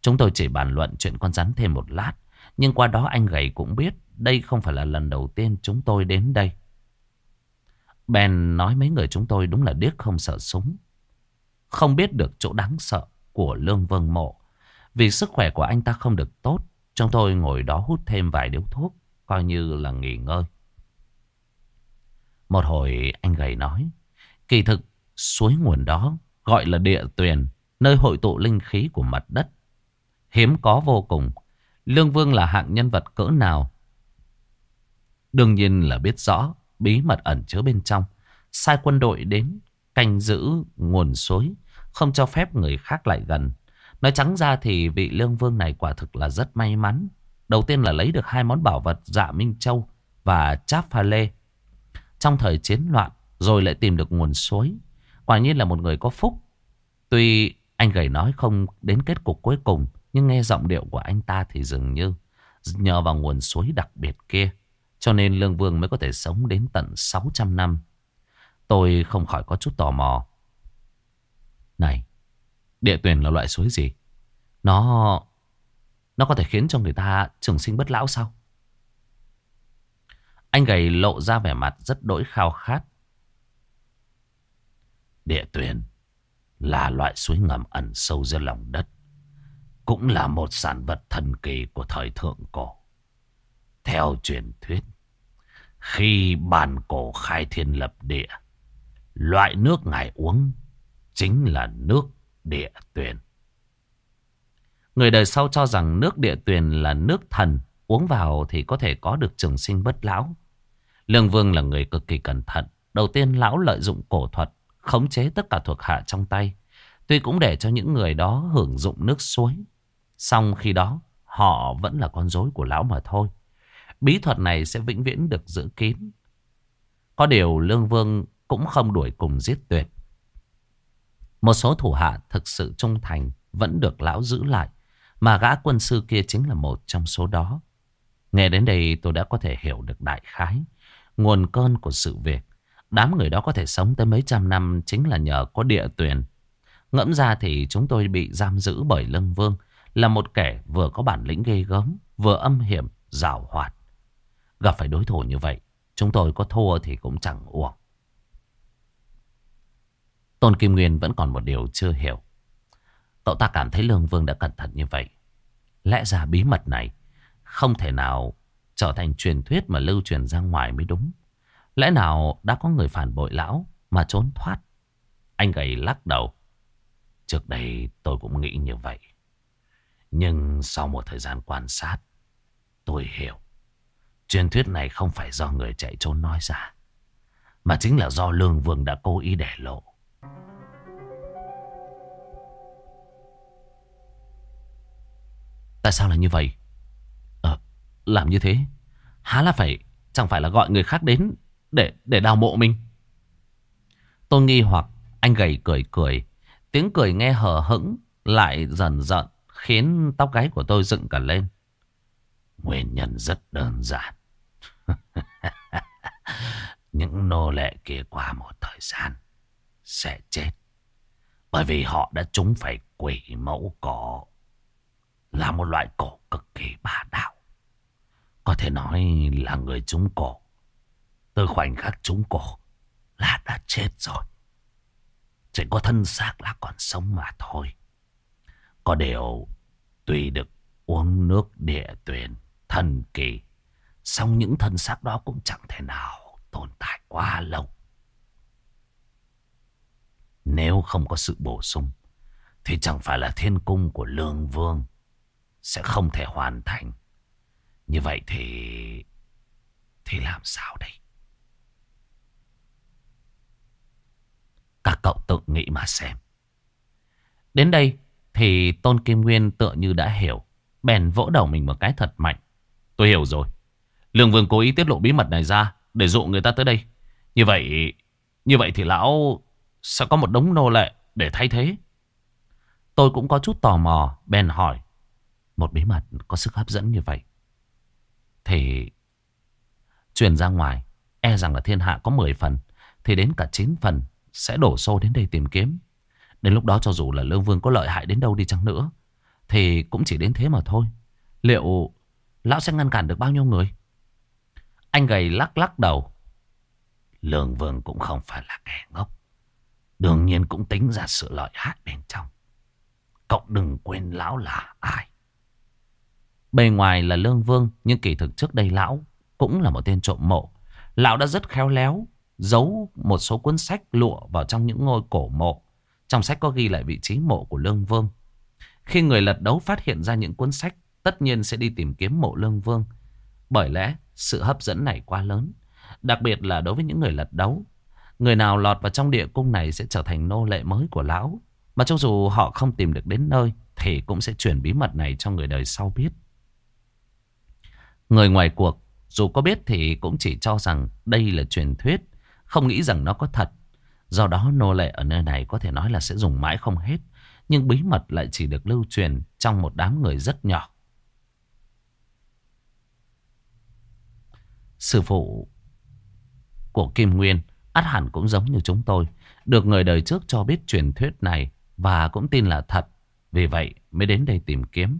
Chúng tôi chỉ bàn luận chuyện con rắn thêm một lát, nhưng qua đó anh gầy cũng biết đây không phải là lần đầu tiên chúng tôi đến đây. Bèn nói mấy người chúng tôi đúng là điếc không sợ súng. Không biết được chỗ đáng sợ của Lương Vương Mộ. Vì sức khỏe của anh ta không được tốt. Chúng tôi ngồi đó hút thêm vài điếu thuốc. Coi như là nghỉ ngơi. Một hồi anh gầy nói. Kỳ thực, suối nguồn đó gọi là địa tuyền. Nơi hội tụ linh khí của mặt đất. Hiếm có vô cùng. Lương Vương là hạng nhân vật cỡ nào Đương nhiên là biết rõ bí mật ẩn chứa bên trong. Sai quân đội đến canh giữ nguồn suối, không cho phép người khác lại gần. Nói trắng ra thì vị lương vương này quả thực là rất may mắn. Đầu tiên là lấy được hai món bảo vật dạ Minh Châu và Cháp Pha Lê. Trong thời chiến loạn rồi lại tìm được nguồn suối. Quả nhiên là một người có phúc. Tuy anh gầy nói không đến kết cục cuối cùng, nhưng nghe giọng điệu của anh ta thì dường như nhờ vào nguồn suối đặc biệt kia cho nên Lương Vương mới có thể sống đến tận 600 năm. Tôi không khỏi có chút tò mò. Này, địa tuyển là loại suối gì? Nó... Nó có thể khiến cho người ta trường sinh bất lão sao? Anh gầy lộ ra vẻ mặt rất đỗi khao khát. Địa tuyển là loại suối ngầm ẩn sâu dưới lòng đất. Cũng là một sản vật thần kỳ của thời thượng cổ. Theo truyền thuyết, khi bàn cổ khai thiên lập địa, loại nước ngài uống chính là nước địa tuyền. Người đời sau cho rằng nước địa tuyền là nước thần, uống vào thì có thể có được trường sinh bất lão. Lương Vương là người cực kỳ cẩn thận. Đầu tiên lão lợi dụng cổ thuật, khống chế tất cả thuộc hạ trong tay. Tuy cũng để cho những người đó hưởng dụng nước suối. Xong khi đó, họ vẫn là con rối của lão mà thôi. Bí thuật này sẽ vĩnh viễn được giữ kín. Có điều Lương Vương cũng không đuổi cùng giết tuyệt. Một số thủ hạ thực sự trung thành vẫn được lão giữ lại. Mà gã quân sư kia chính là một trong số đó. Nghe đến đây tôi đã có thể hiểu được đại khái. Nguồn cơn của sự việc. Đám người đó có thể sống tới mấy trăm năm chính là nhờ có địa tuyển. Ngẫm ra thì chúng tôi bị giam giữ bởi Lương Vương. Là một kẻ vừa có bản lĩnh ghê gớm, vừa âm hiểm, rào hoạt. Gặp phải đối thủ như vậy Chúng tôi có thua thì cũng chẳng uổng. Tôn Kim Nguyên vẫn còn một điều chưa hiểu. Cậu ta cảm thấy Lương Vương đã cẩn thận như vậy. Lẽ ra bí mật này Không thể nào trở thành truyền thuyết mà lưu truyền ra ngoài mới đúng. Lẽ nào đã có người phản bội lão Mà trốn thoát? Anh gầy lắc đầu. Trước đây tôi cũng nghĩ như vậy. Nhưng sau một thời gian quan sát, Tôi hiểu. Truyền thuyết này không phải do người chạy trốn nói ra, Mà chính là do Lương Vương đã cố ý để lộ. Tại sao là như vậy? Ờ Làm như thế, Há là phải, Chẳng phải là gọi người khác đến Để để đào mộ mình? Tôi nghi hoặc, Anh gầy cười cười, Tiếng cười nghe hờ hững, Lại dần dần Khiến tóc gáy của tôi dựng cả lên Nguyên nhân rất đơn giản. Những nô lệ kia qua một thời gian sẽ chết. Bởi vì họ đã trúng phải quỷ mẫu cổ. Là một loại cổ cực kỳ bá đạo. Có thể nói là người trúng cổ. Từ khoảnh khắc trúng cổ là đã chết rồi. Chỉ có thân xác là còn sống mà thôi. Có điều tùy được uống nước địa tuyển thần kỳ. Xong những thân xác đó cũng chẳng thể nào tồn tại quá lâu. Nếu không có sự bổ sung, thì chẳng phải là thiên cung của lương vương sẽ không thể hoàn thành. Như vậy thì... Thì làm sao đây? Các cậu tự nghĩ mà xem. Đến đây thì Tôn Kim Nguyên tựa như đã hiểu. Bèn vỗ đầu mình một cái thật mạnh. Tôi hiểu rồi. Lương Vương cố ý tiết lộ bí mật này ra để dụ người ta tới đây. Như vậy, như vậy thì lão sẽ có một đống nô lệ để thay thế. Tôi cũng có chút tò mò, bèn hỏi. Một bí mật có sức hấp dẫn như vậy. Thì truyền ra ngoài, e rằng là thiên hạ có 10 phần, thì đến cả 9 phần sẽ đổ xô đến đây tìm kiếm. Đến lúc đó cho dù là Lương Vương có lợi hại đến đâu đi chăng nữa, thì cũng chỉ đến thế mà thôi. Liệu lão sẽ ngăn cản được bao nhiêu người? Anh gầy lắc lắc đầu. Lương Vương cũng không phải là kẻ ngốc. Đương nhiên cũng tính ra sự lợi hại bên trong. Cậu đừng quên lão là ai. Bề ngoài là Lương Vương, nhưng kỳ thực trước đây lão cũng là một tên trộm mộ. Lão đã rất khéo léo, giấu một số cuốn sách lụa vào trong những ngôi cổ mộ. Trong sách có ghi lại vị trí mộ của Lương Vương. Khi người lật đấu phát hiện ra những cuốn sách, tất nhiên sẽ đi tìm kiếm mộ Lương Vương. Bởi lẽ sự hấp dẫn này quá lớn. Đặc biệt là đối với những người lật đấu. Người nào lọt vào trong địa cung này sẽ trở thành nô lệ mới của lão. Mà cho dù họ không tìm được đến nơi thì cũng sẽ truyền bí mật này cho người đời sau biết. Người ngoài cuộc dù có biết thì cũng chỉ cho rằng đây là truyền thuyết, không nghĩ rằng nó có thật. Do đó nô lệ ở nơi này có thể nói là sẽ dùng mãi không hết, nhưng bí mật lại chỉ được lưu truyền trong một đám người rất nhỏ. Sư phụ của Kim Nguyên át hẳn cũng giống như chúng tôi, được người đời trước cho biết truyền thuyết này và cũng tin là thật, vì vậy mới đến đây tìm kiếm.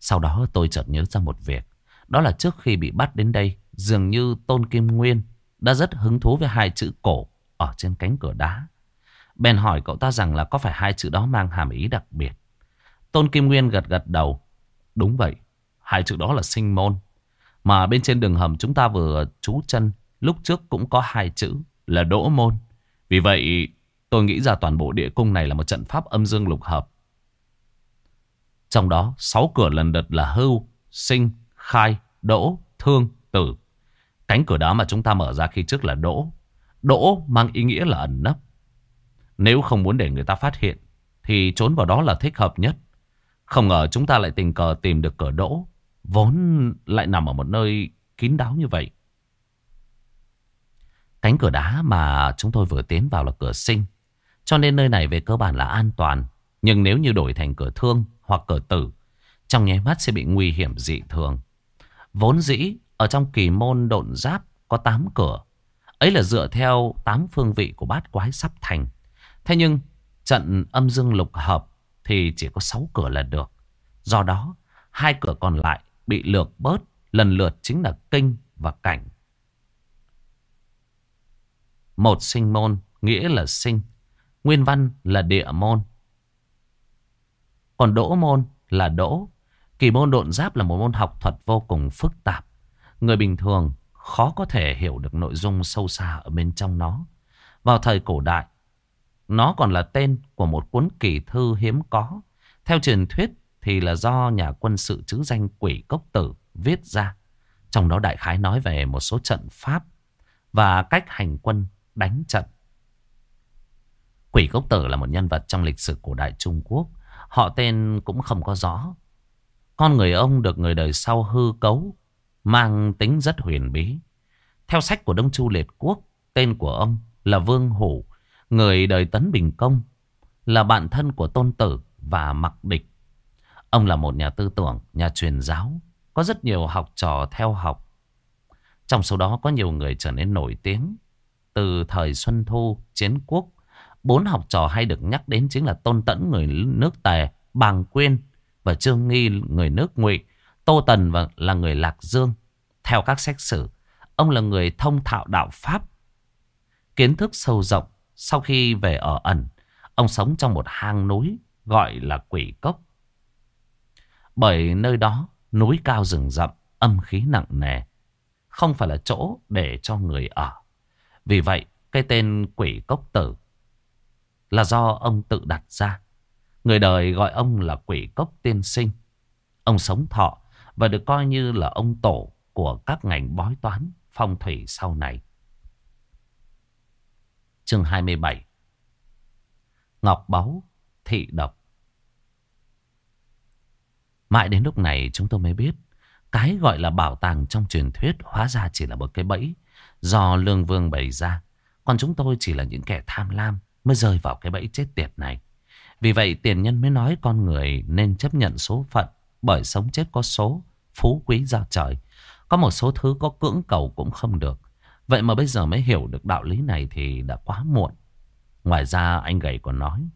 Sau đó tôi chợt nhớ ra một việc. Đó là trước khi bị bắt đến đây, dường như Tôn Kim Nguyên đã rất hứng thú với hai chữ cổ ở trên cánh cửa đá. Bèn hỏi cậu ta rằng là có phải hai chữ đó mang hàm ý đặc biệt. Tôn Kim Nguyên gật gật đầu. Đúng vậy, hai chữ đó là sinh môn. Mà bên trên đường hầm chúng ta vừa trú chân, lúc trước cũng có hai chữ là đỗ môn. Vì vậy tôi nghĩ ra toàn bộ địa cung này là một trận pháp âm dương lục hợp. Trong đó sáu cửa lần lượt là hưu, sinh, khai, đỗ, thương, tử. Cánh cửa đá mà chúng ta mở ra khi trước là đỗ. Đỗ mang ý nghĩa là ẩn nấp. Nếu không muốn để người ta phát hiện thì trốn vào đó là thích hợp nhất. Không ngờ chúng ta lại tình cờ tìm được cửa đỗ. Vốn lại nằm ở một nơi kín đáo như vậy. Cánh cửa đá mà chúng tôi vừa tiến vào là cửa sinh. Cho nên nơi này về cơ bản là an toàn. Nhưng nếu như đổi thành cửa thương hoặc cửa tử, trong nháy mắt sẽ bị nguy hiểm dị thường. Vốn dĩ, ở trong kỳ môn độn giáp có 8 cửa. Ấy là dựa theo 8 phương vị của bát quái sắp thành. Thế nhưng, trận âm dương lục hợp thì chỉ có 6 cửa là được. Do đó, hai cửa còn lại bị lược bớt, lần lượt chính là kinh và cảnh. Một sinh môn, nghĩa là sinh. Nguyên văn là địa môn. Còn đỗ môn là đỗ. Kỳ môn độn giáp là một môn học thuật vô cùng phức tạp. Người bình thường khó có thể hiểu được nội dung sâu xa ở bên trong nó. Vào thời cổ đại, nó còn là tên của một cuốn kỳ thư hiếm có. Theo truyền thuyết thì là do nhà quân sự chữ danh quỷ cốc tử viết ra. Trong đó đại khái nói về một số trận pháp và cách hành quân đánh trận. Quỷ cốc tử là một nhân vật trong lịch sử cổ đại Trung Quốc. Họ tên cũng không có rõ. Con người ông được người đời sau hư cấu, mang tính rất huyền bí. Theo sách của Đông Chu Liệt Quốc, tên của ông là Vương Hủ, người đời Tấn Bình Công, là bạn thân của Tôn Tử và Mặc Địch. Ông là một nhà tư tưởng, nhà truyền giáo, có rất nhiều học trò theo học. Trong số đó có nhiều người trở nên nổi tiếng. Từ thời Xuân Thu, Chiến Quốc, bốn học trò hay được nhắc đến chính là Tôn Tẫn người nước Tề, Bàng Quyên và Trương Nghi người nước Ngụy, Tô Tần và là người Lạc Dương. Theo các sách sử, ông là người thông thạo đạo Pháp, kiến thức sâu rộng sau khi về ở ẩn, ông sống trong một hang núi gọi là quỷ cốc. Bởi nơi đó, núi cao rừng rậm, âm khí nặng nề, không phải là chỗ để cho người ở. Vì vậy, cái tên quỷ cốc tử là do ông tự đặt ra. Người đời gọi ông là quỷ cốc tiên sinh. Ông sống thọ và được coi như là ông tổ của các ngành bói toán phong thủy sau này. Chương 27 Ngọc Báu, Thị Độc. Mãi đến lúc này chúng tôi mới biết, Cái gọi là bảo tàng trong truyền thuyết Hóa ra chỉ là một cái bẫy Do Lương Vương bày ra, Còn chúng tôi chỉ là những kẻ tham lam Mới rơi vào cái bẫy chết tiệt này. Vì vậy tiền nhân mới nói con người Nên chấp nhận số phận bởi sống chết có số, Phú quý ra trời. Có một số thứ có cưỡng cầu cũng không được. Vậy mà bây giờ mới hiểu được đạo lý này Thì đã quá muộn. Ngoài ra, anh gầy còn nói,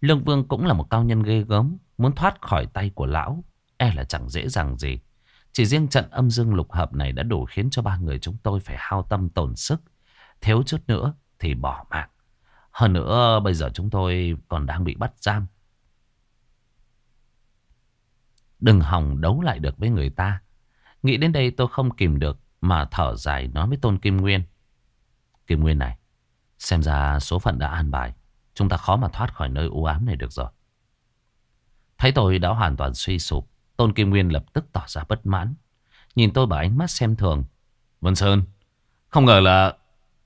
Lương Vương cũng là một cao nhân ghê gớm, Muốn thoát khỏi tay của lão E là chẳng dễ dàng gì. Chỉ riêng trận âm dương lục hợp này Đã đủ khiến cho ba người chúng tôi phải hao tâm tổn sức. Thiếu chút nữa thì bỏ mạng. Hơn nữa, bây giờ chúng tôi còn đang bị bắt giam. Đừng hòng đấu lại được với người ta. Nghĩ đến đây tôi không kìm được Mà thở dài nói với Tôn Kim Nguyên. Kim Nguyên này, Xem ra số phận đã an bài. Chúng ta khó mà thoát khỏi nơi u ám này được rồi. Thấy tôi đã hoàn toàn suy sụp, Tôn Kim Nguyên lập tức tỏ ra bất mãn. Nhìn tôi bằng ánh mắt xem thường. Vân Sơn, Không ngờ là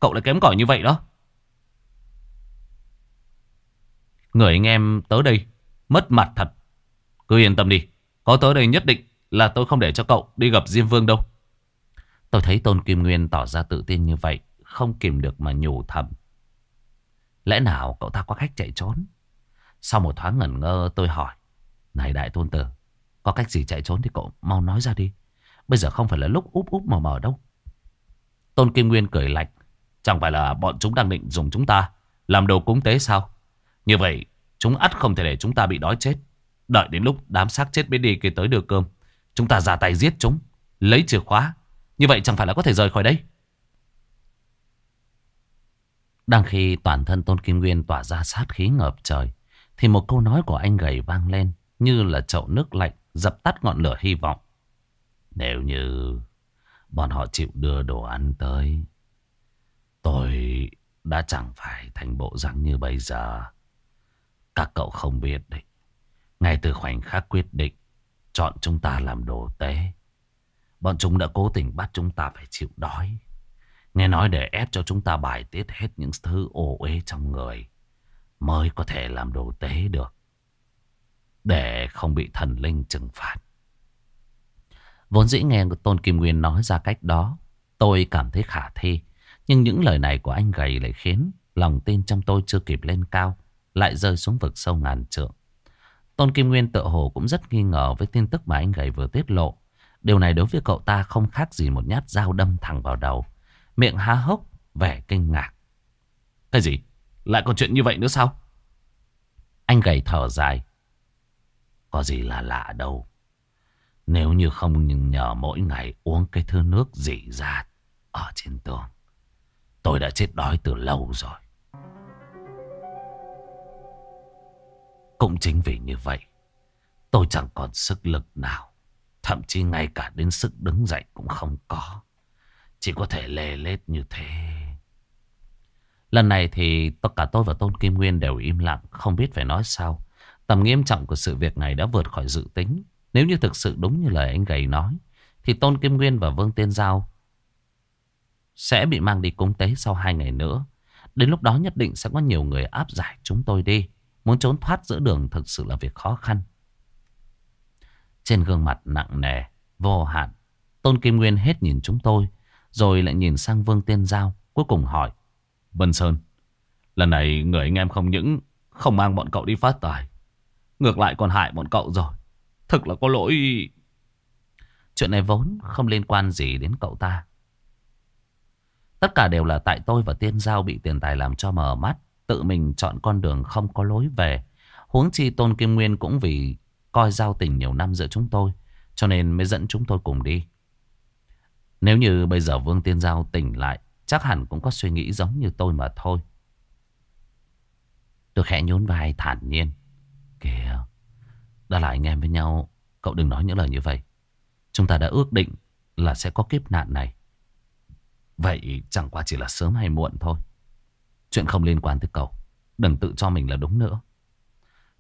cậu lại kém cỏi như vậy đó. Người anh em tới đây, Mất mặt thật. Cứ yên tâm đi. Có tới đây nhất định là tôi không để cho cậu đi gặp Diêm Vương đâu. Tôi thấy Tôn Kim Nguyên tỏ ra tự tin như vậy, Không kìm được mà nhủ thầm. Lẽ nào cậu ta có khách chạy trốn? Sau một thoáng ngẩn ngơ, tôi hỏi, Này đại tôn tử, Có cách gì chạy trốn thì cậu mau nói ra đi. Bây giờ không phải là lúc úp úp mờ mờ đâu. Tôn Kim Nguyên cười lạnh, Chẳng phải là bọn chúng đang định dùng chúng ta Làm đồ cúng tế sao? Như vậy, chúng ắt không thể để chúng ta bị đói chết. Đợi đến lúc đám xác chết bên đi kia tới đưa cơm Chúng ta ra tay giết chúng Lấy chìa khóa Như vậy chẳng phải là có thể rời khỏi đây đang khi toàn thân Tôn Kim Nguyên tỏa ra sát khí ngập trời, thì một câu nói của anh gầy vang lên như là chậu nước lạnh dập tắt ngọn lửa hy vọng. Nếu như bọn họ chịu đưa đồ ăn tới, tôi đã chẳng phải thành bộ răng như bây giờ. Các cậu không biết đấy. Ngay từ khoảnh khắc quyết định chọn chúng ta làm đồ tế, bọn chúng đã cố tình bắt chúng ta phải chịu đói. Nghe nói để ép cho chúng ta bài tiết hết những thứ ồ uế trong người mới có thể làm đồ tế được. Để không bị thần linh trừng phạt. Vốn dĩ nghe Tôn Kim Nguyên nói ra cách đó, tôi cảm thấy khả thi. Nhưng những lời này của anh gầy lại khiến lòng tin trong tôi chưa kịp lên cao, lại rơi xuống vực sâu ngàn trượng. Tôn Kim Nguyên tự hồ cũng rất nghi ngờ với tin tức mà anh gầy vừa tiết lộ. Điều này đối với cậu ta không khác gì một nhát dao đâm thẳng vào đầu. Miệng há hốc, vẻ kinh ngạc. Cái gì? Lại còn chuyện như vậy nữa sao? Anh gầy thở dài. Có gì là lạ đâu. Nếu như không nhờ mỗi ngày uống cái thứ nước dỉ ra Ở trên tường, Tôi đã chết đói từ lâu rồi. Cũng chính vì như vậy Tôi chẳng còn sức lực nào Thậm chí ngay cả đến sức đứng dậy cũng không có chỉ có thể lê lết như thế. Lần này thì tất cả tôi và Tôn Kim Nguyên đều im lặng, không biết phải nói sao. Tầm nghiêm trọng của sự việc này đã vượt khỏi dự tính. Nếu như thực sự đúng như lời anh gầy nói, thì Tôn Kim Nguyên và Vương Tiên Giao sẽ bị mang đi cúng tế sau hai ngày nữa. Đến lúc đó nhất định sẽ có nhiều người áp giải chúng tôi đi. Muốn trốn thoát giữa đường thực sự là việc khó khăn. Trên gương mặt nặng nề, vô hạn, Tôn Kim Nguyên hết nhìn chúng tôi. Rồi lại nhìn sang Vương Tiên Giao Cuối cùng hỏi Vân Sơn Lần này người anh em không những Không mang bọn cậu đi phát tài Ngược lại còn hại bọn cậu rồi Thực là có lỗi Chuyện này vốn không liên quan gì đến cậu ta Tất cả đều là tại tôi và Tiên Giao Bị tiền tài làm cho mờ mắt Tự mình chọn con đường không có lối về Huống chi Tôn Kim Nguyên cũng vì Coi giao tình nhiều năm giữa chúng tôi Cho nên mới dẫn chúng tôi cùng đi nếu như bây giờ Vương Tiên Giao tỉnh lại, chắc hẳn cũng có suy nghĩ giống như tôi mà thôi. Tôi khẽ nhún vai thản nhiên. Kìa, đã là anh em với nhau, cậu đừng nói những lời như vậy. Chúng ta đã ước định là sẽ có kiếp nạn này. Vậy chẳng qua chỉ là sớm hay muộn thôi. Chuyện không liên quan tới cậu. Đừng tự cho mình là đúng nữa.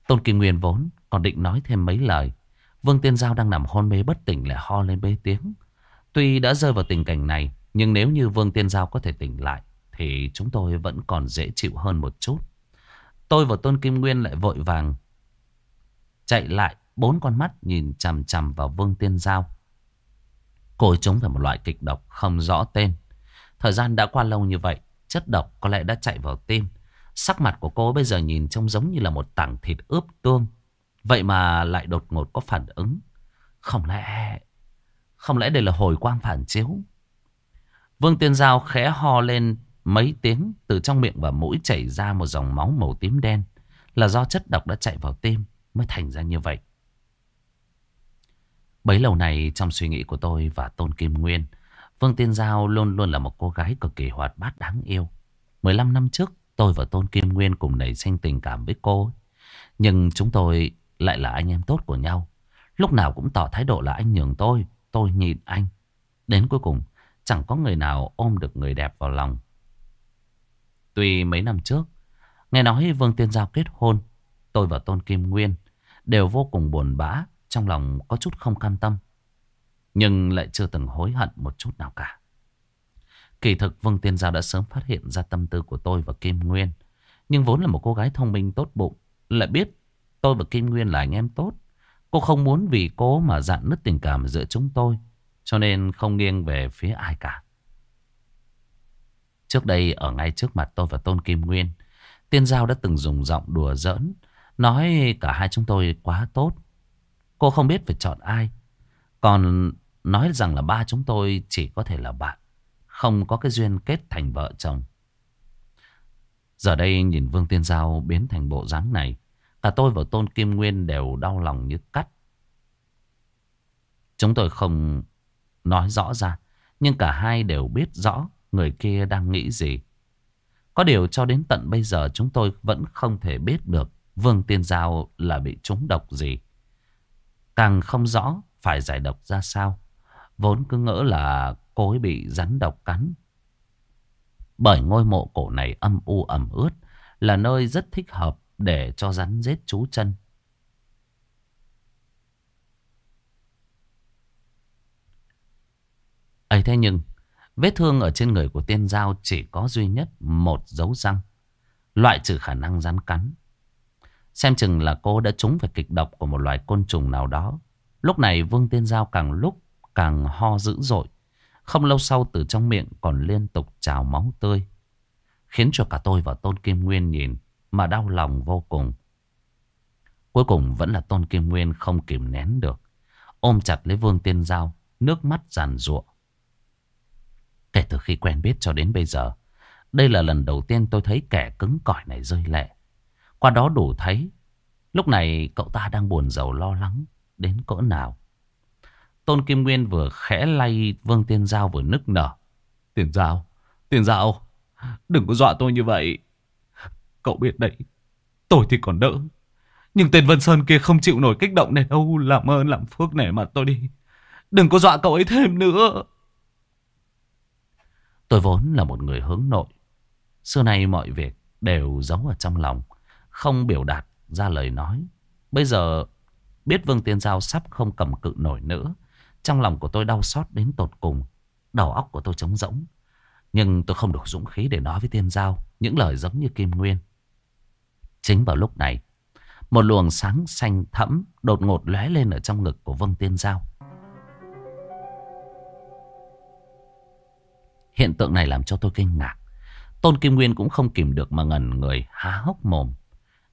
Tôn Kim Nguyên vốn còn định nói thêm mấy lời. Vương Tiên Giao đang nằm hôn mê bất tỉnh lại ho lên bê tiếng. Tuy đã rơi vào tình cảnh này, nhưng nếu như Vương Tiên Giao có thể tỉnh lại, thì chúng tôi vẫn còn dễ chịu hơn một chút. Tôi và Tôn Kim Nguyên lại vội vàng chạy lại bốn con mắt nhìn chằm chằm vào Vương Tiên Giao. Cô ấy trúng phải một loại kịch độc không rõ tên. Thời gian đã qua lâu như vậy, chất độc có lẽ đã chạy vào tim. Sắc mặt của cô bây giờ nhìn trông giống như là một tảng thịt ướp tương. Vậy mà lại đột ngột có phản ứng. Không lẽ... Không lẽ đây là hồi quang phản chiếu? Vương Tiên Giao khẽ ho lên mấy tiếng từ trong miệng và mũi chảy ra một dòng máu màu tím đen. Là do chất độc đã chạy vào tim mới thành ra như vậy. Bấy lâu này trong suy nghĩ của tôi và Tôn Kim Nguyên, Vương Tiên Giao luôn luôn là một cô gái cực kỳ hoạt bát đáng yêu. 15 năm trước, tôi và Tôn Kim Nguyên cùng nảy sinh tình cảm với cô. Nhưng chúng tôi lại là anh em tốt của nhau. Lúc nào cũng tỏ thái độ là anh nhường tôi, tôi nhịn anh. Đến cuối cùng, chẳng có người nào ôm được người đẹp vào lòng. Tuy mấy năm trước, nghe nói Vương Tiên Giao kết hôn, tôi và Tôn Kim Nguyên đều vô cùng buồn bã, trong lòng có chút không cam tâm. Nhưng lại chưa từng hối hận một chút nào cả. Kỳ thực, Vương Tiên Giao đã sớm phát hiện ra tâm tư của tôi và Kim Nguyên. Nhưng vốn là một cô gái thông minh, tốt bụng. Lại biết tôi và Kim Nguyên là anh em tốt. Cô không muốn vì cô mà dạn nứt tình cảm giữa chúng tôi. Cho nên không nghiêng về phía ai cả. Trước đây, ở ngay trước mặt tôi và Tôn Kim Nguyên. Tiên Giao đã từng dùng giọng đùa giỡn. Nói cả hai chúng tôi quá tốt. Cô không biết phải chọn ai. Còn nói rằng là ba chúng tôi chỉ có thể là bạn. Không có cái duyên kết thành vợ chồng. Giờ đây nhìn Vương Tiên Giao biến thành bộ dáng này. Cả tôi và Tôn Kim Nguyên đều đau lòng như cắt. Chúng tôi không nói rõ ra. Nhưng cả hai đều biết rõ người kia đang nghĩ gì. Có điều cho đến tận bây giờ chúng tôi vẫn không thể biết được Vương Tiên Giao là bị trúng độc gì. Càng không rõ phải giải độc ra sao. Vốn cứ ngỡ là cô ấy bị rắn độc cắn. Bởi ngôi mộ cổ này âm u ẩm ướt là nơi rất thích hợp để cho rắn giết chú chân. ấy thế nhưng, vết thương ở trên người của tiên giao chỉ có duy nhất một dấu răng. Loại trừ khả năng rắn cắn. Xem chừng là cô đã trúng phải kịch độc của một loài côn trùng nào đó. Lúc này Vương Tiên Giao càng lúc càng ho dữ dội. Không lâu sau từ trong miệng còn liên tục trào máu tươi. Khiến cho cả tôi và Tôn Kim Nguyên nhìn mà đau lòng vô cùng. Cuối cùng vẫn là Tôn Kim Nguyên không kìm nén được. Ôm chặt lấy Vương Tiên Giao, nước mắt giàn ruộng. Kể từ khi quen biết cho đến bây giờ, đây là lần đầu tiên tôi thấy kẻ cứng cỏi này rơi lệ. Qua đó đủ thấy, lúc này cậu ta đang buồn giàu lo lắng đến cỡ nào. Tôn Kim Nguyên vừa khẽ lay Vương Tiên Giao vừa nức nở. Tiền Giao, Tiền Giao, đừng có dọa tôi như vậy. Cậu biết đấy, tôi thì còn đỡ. Nhưng tên Vân Sơn kia không chịu nổi kích động này đâu. Làm ơn làm phước nể mặt tôi đi. Đừng có dọa cậu ấy thêm nữa. Tôi vốn là một người hướng nội. Xưa nay mọi việc đều giấu ở trong lòng. Không biểu đạt ra lời nói. Bây giờ biết Vương Tiên Giao sắp không cầm cự nổi nữa. Trong lòng của tôi đau xót đến tột cùng. Đầu óc của tôi trống rỗng. Nhưng tôi không đủ dũng khí để nói với Tiên Giao những lời giống như Kim Nguyên. Chính vào lúc này, một luồng sáng xanh thẫm đột ngột lóe lên ở trong ngực của Vương Tiên Giao. Hiện tượng này làm cho tôi kinh ngạc. Tôn Kim Nguyên cũng không kìm được mà ngẩn người há hốc mồm.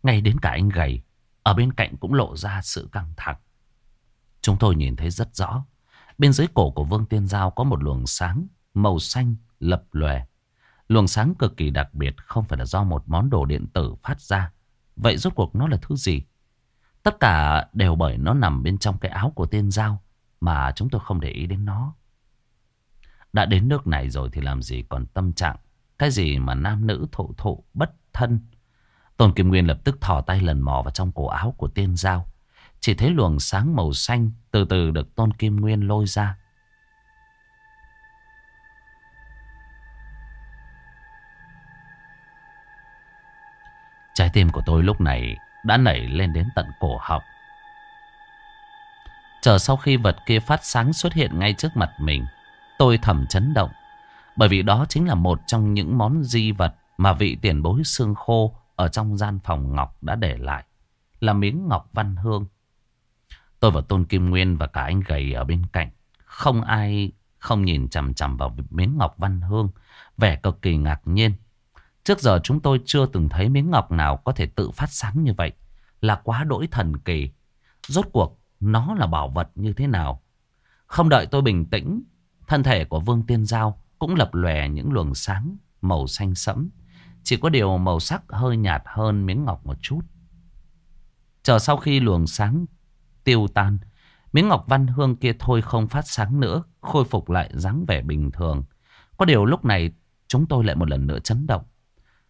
Ngay đến cả anh gầy, ở bên cạnh cũng lộ ra sự căng thẳng. Chúng tôi nhìn thấy rất rõ. Bên dưới cổ của Vương Tiên Giao có một luồng sáng màu xanh lập lòe. Luồng sáng cực kỳ đặc biệt, không phải là do một món đồ điện tử phát ra. Vậy rốt cuộc nó là thứ gì? Tất cả đều bởi nó nằm bên trong cái áo của Tiên Giao, mà chúng tôi không để ý đến nó. Đã đến nước này rồi thì làm gì còn tâm trạng. Cái gì mà nam nữ thụ thụ bất thân. Tôn Kim Nguyên lập tức thò tay lần mò vào trong cổ áo của tiên giao. Chỉ thấy luồng sáng màu xanh từ từ được Tôn Kim Nguyên lôi ra. Trái tim của tôi lúc này đã nảy lên đến tận cổ họng. Chờ sau khi vật kia phát sáng xuất hiện ngay trước mặt mình, tôi thầm chấn động. Bởi vì đó chính là một trong những món di vật mà vị tiền bối xương khô ở trong gian phòng ngọc đã để lại. Là miếng ngọc văn hương. Tôi và Tôn Kim Nguyên và cả anh gầy ở bên cạnh. Không ai không nhìn chằm chằm vào miếng ngọc văn hương. Vẻ cực kỳ ngạc nhiên. Trước giờ chúng tôi chưa từng thấy miếng ngọc nào có thể tự phát sáng như vậy. Là quá đỗi thần kỳ. Rốt cuộc nó là bảo vật như thế nào? Không đợi tôi bình tĩnh, thân thể của Vương Tiên Giao cũng lập lòe những luồng sáng màu xanh sẫm. Chỉ có điều màu sắc hơi nhạt hơn miếng ngọc một chút. Chờ sau khi luồng sáng tiêu tan, miếng ngọc văn hương kia thôi không phát sáng nữa, khôi phục lại dáng vẻ bình thường. Có điều lúc này chúng tôi lại một lần nữa chấn động.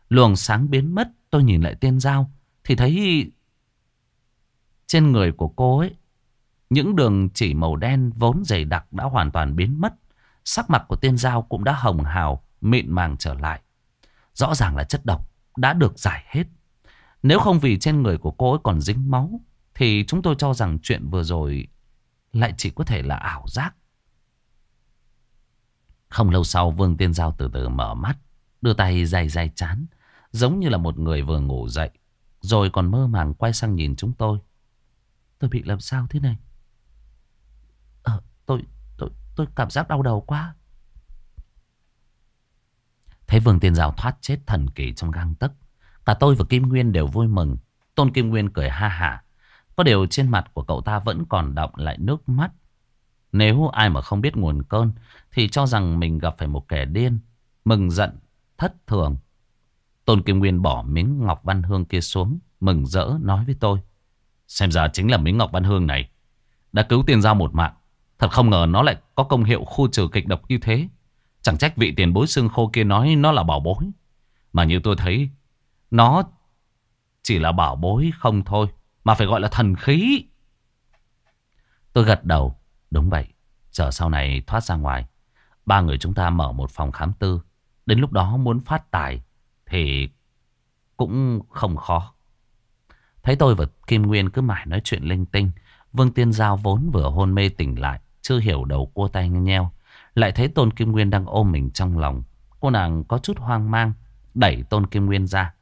Luồng sáng biến mất, tôi nhìn lại tiên giao, thì thấy trên người của cô ấy, những đường chỉ màu đen vốn dày đặc đã hoàn toàn biến mất. Sắc mặt của tiên giao cũng đã hồng hào, mịn màng trở lại. Rõ ràng là chất độc đã được giải hết. Nếu không vì trên người của cô ấy còn dính máu, thì chúng tôi cho rằng chuyện vừa rồi lại chỉ có thể là ảo giác. Không lâu sau Vương Tiên Giao từ từ mở mắt, đưa tay dài dài chán, giống như là một người vừa ngủ dậy, rồi còn mơ màng quay sang nhìn chúng tôi. Tôi bị làm sao thế này? Ờ, tôi, tôi, tôi cảm giác đau đầu quá. Thấy Vương Tiên Giao thoát chết thần kỳ trong gang tấc. Cả tôi và Kim Nguyên đều vui mừng. Tôn Kim Nguyên cười ha hả. Có điều trên mặt của cậu ta vẫn còn đọng lại nước mắt. Nếu ai mà không biết nguồn cơn thì cho rằng mình gặp phải một kẻ điên. Mừng giận, thất thường. Tôn Kim Nguyên bỏ miếng ngọc văn hương kia xuống. Mừng rỡ nói với tôi. Xem ra chính là miếng ngọc văn hương này. Đã cứu tiền giao một mạng. Thật không ngờ nó lại có công hiệu khu trừ kịch độc như thế. Chẳng trách vị tiền bối xương khô kia nói nó là bảo bối. Mà như tôi thấy, nó chỉ là bảo bối không thôi, mà phải gọi là thần khí. Tôi gật đầu, đúng vậy. Chờ sau này thoát ra ngoài, ba người chúng ta mở một phòng khám tư. Đến lúc đó muốn phát tài thì cũng không khó. Thấy tôi và Kim Nguyên cứ mãi nói chuyện linh tinh. Vương Tiên Giao vốn vừa hôn mê tỉnh lại, chưa hiểu đầu cua tay nheo. Lại thấy Tôn Kim Nguyên đang ôm mình trong lòng. Cô nàng có chút hoang mang. Đẩy Tôn Kim Nguyên ra.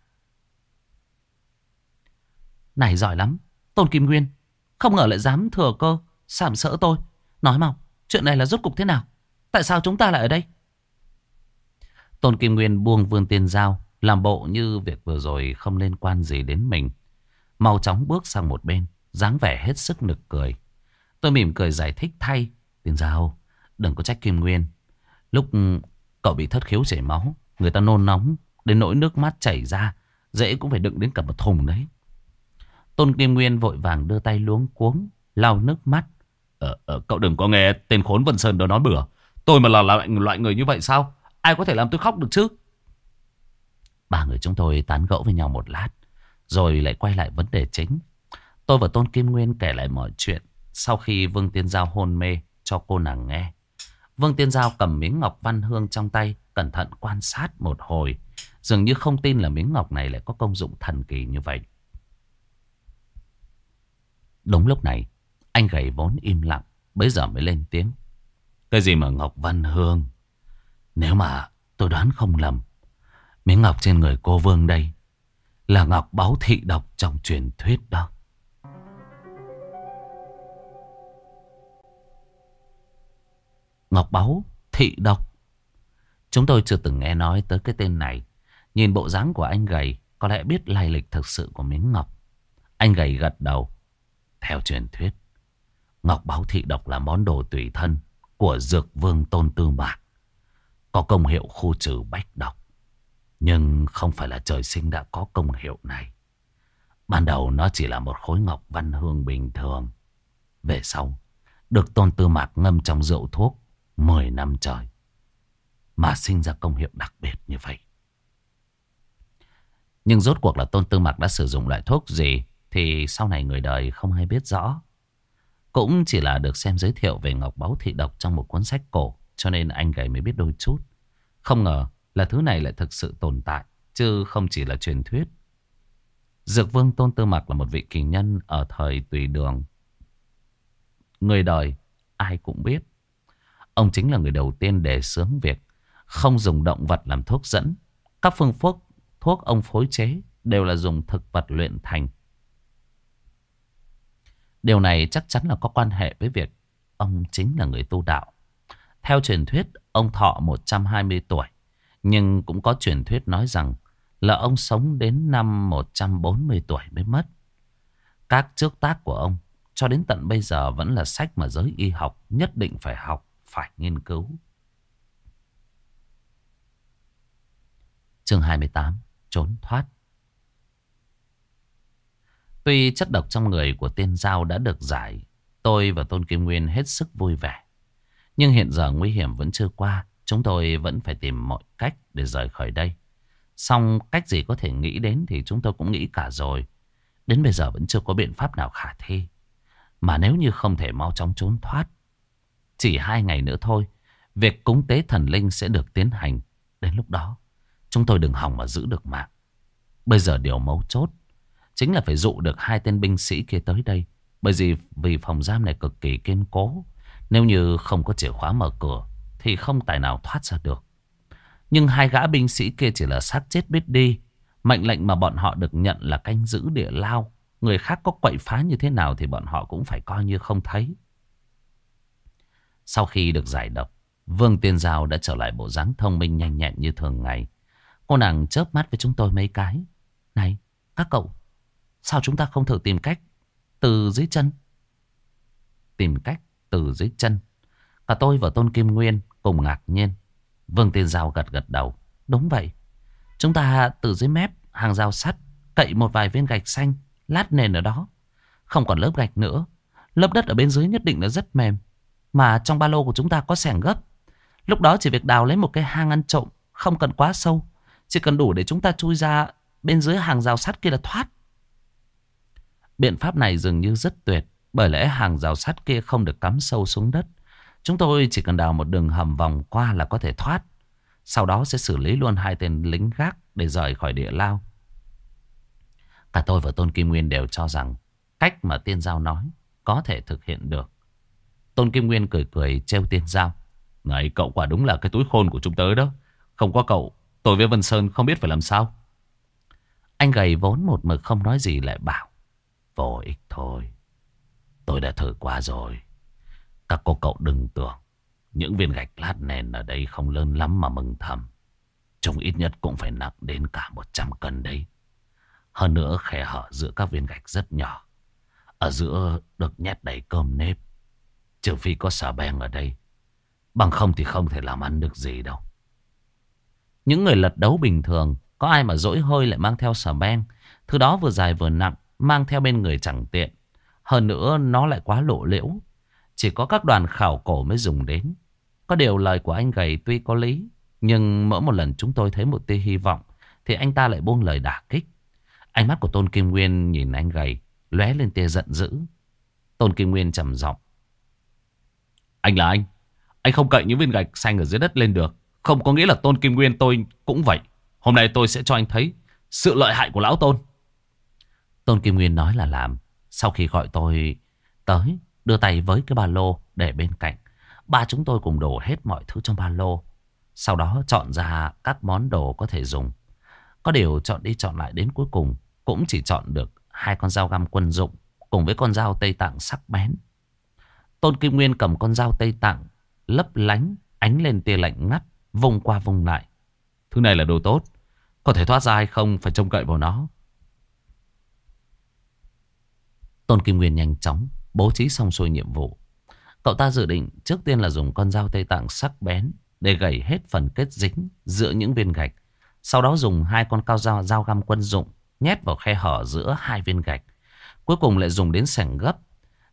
Này giỏi lắm. Tôn Kim Nguyên. Không ngờ lại dám thừa cơ. Sảm sỡ tôi. Nói mau. Chuyện này là rốt cục thế nào? Tại sao chúng ta lại ở đây? Tôn Kim Nguyên buông Vương Tiên Giao. Làm bộ như việc vừa rồi không liên quan gì đến mình. Mau chóng bước sang một bên. dáng vẻ hết sức nực cười. Tôi mỉm cười giải thích thay. Tiên Giao. Đừng có trách Kim Nguyên. Lúc cậu bị thất khiếu chảy máu, người ta nôn nóng, đến nỗi nước mắt chảy ra, dễ cũng phải đựng đến cả một thùng đấy. Tôn Kim Nguyên vội vàng đưa tay luống cuống, lau nước mắt. Ờ, ờ, cậu đừng có nghe tên khốn Vân Sơn đó nói bừa. Tôi mà là loại, loại người như vậy sao? Ai có thể làm tôi khóc được chứ? Ba người chúng tôi tán gẫu với nhau một lát, rồi lại quay lại vấn đề chính. Tôi và Tôn Kim Nguyên kể lại mọi chuyện sau khi Vương Tiên Giao hôn mê cho cô nàng nghe. Vương Tiên Giao cầm miếng ngọc văn hương trong tay, cẩn thận quan sát một hồi. Dường như không tin là miếng ngọc này lại có công dụng thần kỳ như vậy. Đúng lúc này, anh gầy vốn im lặng, bây giờ mới lên tiếng. Cái gì mà ngọc văn hương? Nếu mà tôi đoán không lầm, miếng ngọc trên người cô Vương đây là ngọc báu thị độc trong truyền thuyết đó. Ngọc Báu, thị độc. Chúng tôi chưa từng nghe nói tới cái tên này. Nhìn bộ dáng của anh gầy, có lẽ biết lai lịch thực sự của miếng ngọc. Anh gầy gật đầu. Theo truyền thuyết, Ngọc Báu thị độc là món đồ tùy thân của Dược Vương Tôn Tư Mạc. Có công hiệu khu trừ bách độc. Nhưng không phải là trời sinh đã có công hiệu này. Ban đầu nó chỉ là một khối ngọc văn hương bình thường. Về sau, được Tôn Tư Mạc ngâm trong rượu thuốc 10 năm trời mà sinh ra công hiệu đặc biệt như vậy. Nhưng rốt cuộc là Tôn Tư Mạc đã sử dụng loại thuốc gì thì sau này người đời không hay biết rõ. Cũng chỉ là được xem giới thiệu về ngọc báu thị độc trong một cuốn sách cổ, cho nên anh gầy mới biết đôi chút. Không ngờ là thứ này lại thực sự tồn tại, chứ không chỉ là truyền thuyết. Dược vương Tôn Tư mặc là một vị kỳ nhân ở thời tùy đường. Người đời, ai cũng biết. Ông chính là người đầu tiên đề xướng việc, không dùng động vật làm thuốc dẫn. Các phương thuốc thuốc ông phối chế đều là dùng thực vật luyện thành. Điều này chắc chắn là có quan hệ với việc ông chính là người tu đạo. Theo truyền thuyết, ông thọ 120 tuổi. Nhưng cũng có truyền thuyết nói rằng là ông sống đến năm 140 tuổi mới mất. Các trước tác của ông cho đến tận bây giờ vẫn là sách mà giới y học nhất định phải học, phải nghiên cứu. Chương 28 Trốn thoát Tuy chất độc trong người của tiên giao đã được giải, tôi và Tôn Kim Nguyên hết sức vui vẻ. Nhưng hiện giờ nguy hiểm vẫn chưa qua, chúng tôi vẫn phải tìm mọi cách để rời khỏi đây. Xong cách gì có thể nghĩ đến thì chúng tôi cũng nghĩ cả rồi. Đến bây giờ vẫn chưa có biện pháp nào khả thi. Mà nếu như không thể mau chóng trốn thoát, chỉ hai ngày nữa thôi, việc cúng tế thần linh sẽ được tiến hành. Đến lúc đó, chúng tôi đừng hỏng mà giữ được mạng. Bây giờ điều mấu chốt chính là phải dụ được hai tên binh sĩ kia tới đây. Bởi vì vì phòng giam này cực kỳ kiên cố. Nếu như không có chìa khóa mở cửa thì không tài nào thoát ra được. Nhưng hai gã binh sĩ kia chỉ là xác chết biết đi. Mệnh lệnh mà bọn họ được nhận là canh giữ địa lao. Người khác có quậy phá như thế nào thì bọn họ cũng phải coi như không thấy. Sau khi được giải độc, Vương Tiên Giao đã trở lại bộ dáng thông minh nhanh nhẹn như thường ngày. Cô nàng chớp mắt với chúng tôi mấy cái. Này, các cậu, sao chúng ta không thử tìm cách từ dưới chân? Tìm cách từ dưới chân. Cả tôi và Tôn Kim Nguyên cùng ngạc nhiên. Vương Tiên Giao gật gật đầu. Đúng vậy. Chúng ta từ dưới mép, hàng rào sắt, cậy một vài viên gạch xanh, lát nền ở đó. Không còn lớp gạch nữa. Lớp đất ở bên dưới nhất định là rất mềm. Mà trong ba lô của chúng ta có sẻng gấp. Lúc đó chỉ việc đào lấy một cái hang ăn trộm. Không cần quá sâu. Chỉ cần đủ để chúng ta chui ra bên dưới hàng rào sắt kia là thoát. Biện pháp này dường như rất tuyệt. Bởi lẽ hàng rào sắt kia không được cắm sâu xuống đất. Chúng tôi chỉ cần đào một đường hầm vòng qua là có thể thoát. Sau đó sẽ xử lý luôn hai tên lính gác để rời khỏi địa lao. Cả tôi và Tôn Kim Nguyên đều cho rằng cách mà Tiên Giao nói có thể thực hiện được. Tôn Kim Nguyên cười cười treo Tiên Giao. Này cậu quả đúng là cái túi khôn của chúng tớ đó. Không có cậu, tôi với Vân Sơn không biết phải làm sao. Anh gầy vốn một mực không nói gì lại bảo. Vô ích thôi. Tôi đã thử qua rồi. Các cô cậu đừng tưởng những viên gạch lát nền ở đây không lớn lắm mà mừng thầm. Chúng ít nhất cũng phải nặng đến cả 100 cân đấy. Hơn nữa khe hở giữa các viên gạch rất nhỏ. Ở giữa được nhét đầy cơm nếp. Trừ phi có xà beng ở đây. Bằng không thì không thể làm ăn được gì đâu. Những người lật đấu bình thường, có ai mà dỗi hơi lại mang theo xà beng. Thứ đó vừa dài vừa nặng. Mang theo bên người chẳng tiện. Hơn nữa, nó lại quá lộ liễu. Chỉ có các đoàn khảo cổ mới dùng đến. Có điều lời của anh gầy tuy có lý. Nhưng mỗi một lần chúng tôi thấy một tia hy vọng. Thì anh ta lại buông lời đả kích. Ánh mắt của Tôn Kim Nguyên nhìn anh gầy. lóe lên tia giận dữ. Tôn Kim Nguyên trầm giọng. Anh là anh. Anh không cậy những viên gạch xanh ở dưới đất lên được. Không có nghĩa là Tôn Kim Nguyên tôi cũng vậy. Hôm nay tôi sẽ cho anh thấy sự lợi hại của Lão Tôn. Tôn Kim Nguyên nói là làm. Sau khi gọi tôi tới, đưa tay với cái ba lô để bên cạnh. Ba chúng tôi cùng đổ hết mọi thứ trong ba lô. Sau đó chọn ra các món đồ có thể dùng. Có điều chọn đi chọn lại đến cuối cùng cũng chỉ chọn được hai con dao găm quân dụng cùng với con dao Tây Tạng sắc bén. Tôn Kim Nguyên cầm con dao Tây Tạng lấp lánh ánh lên tia lạnh ngắt vùng qua vùng lại. Thứ này là đồ tốt. Có thể thoát ra hay không phải trông cậy vào nó. Tôn Kim Nguyên nhanh chóng bố trí xong xuôi nhiệm vụ. Cậu ta dự định trước tiên là dùng con dao Tây Tạng sắc bén để gẩy hết phần kết dính giữa những viên gạch. Sau đó dùng hai con cao dao, dao găm quân dụng nhét vào khe hở giữa hai viên gạch. Cuối cùng lại dùng đến sẻng gấp.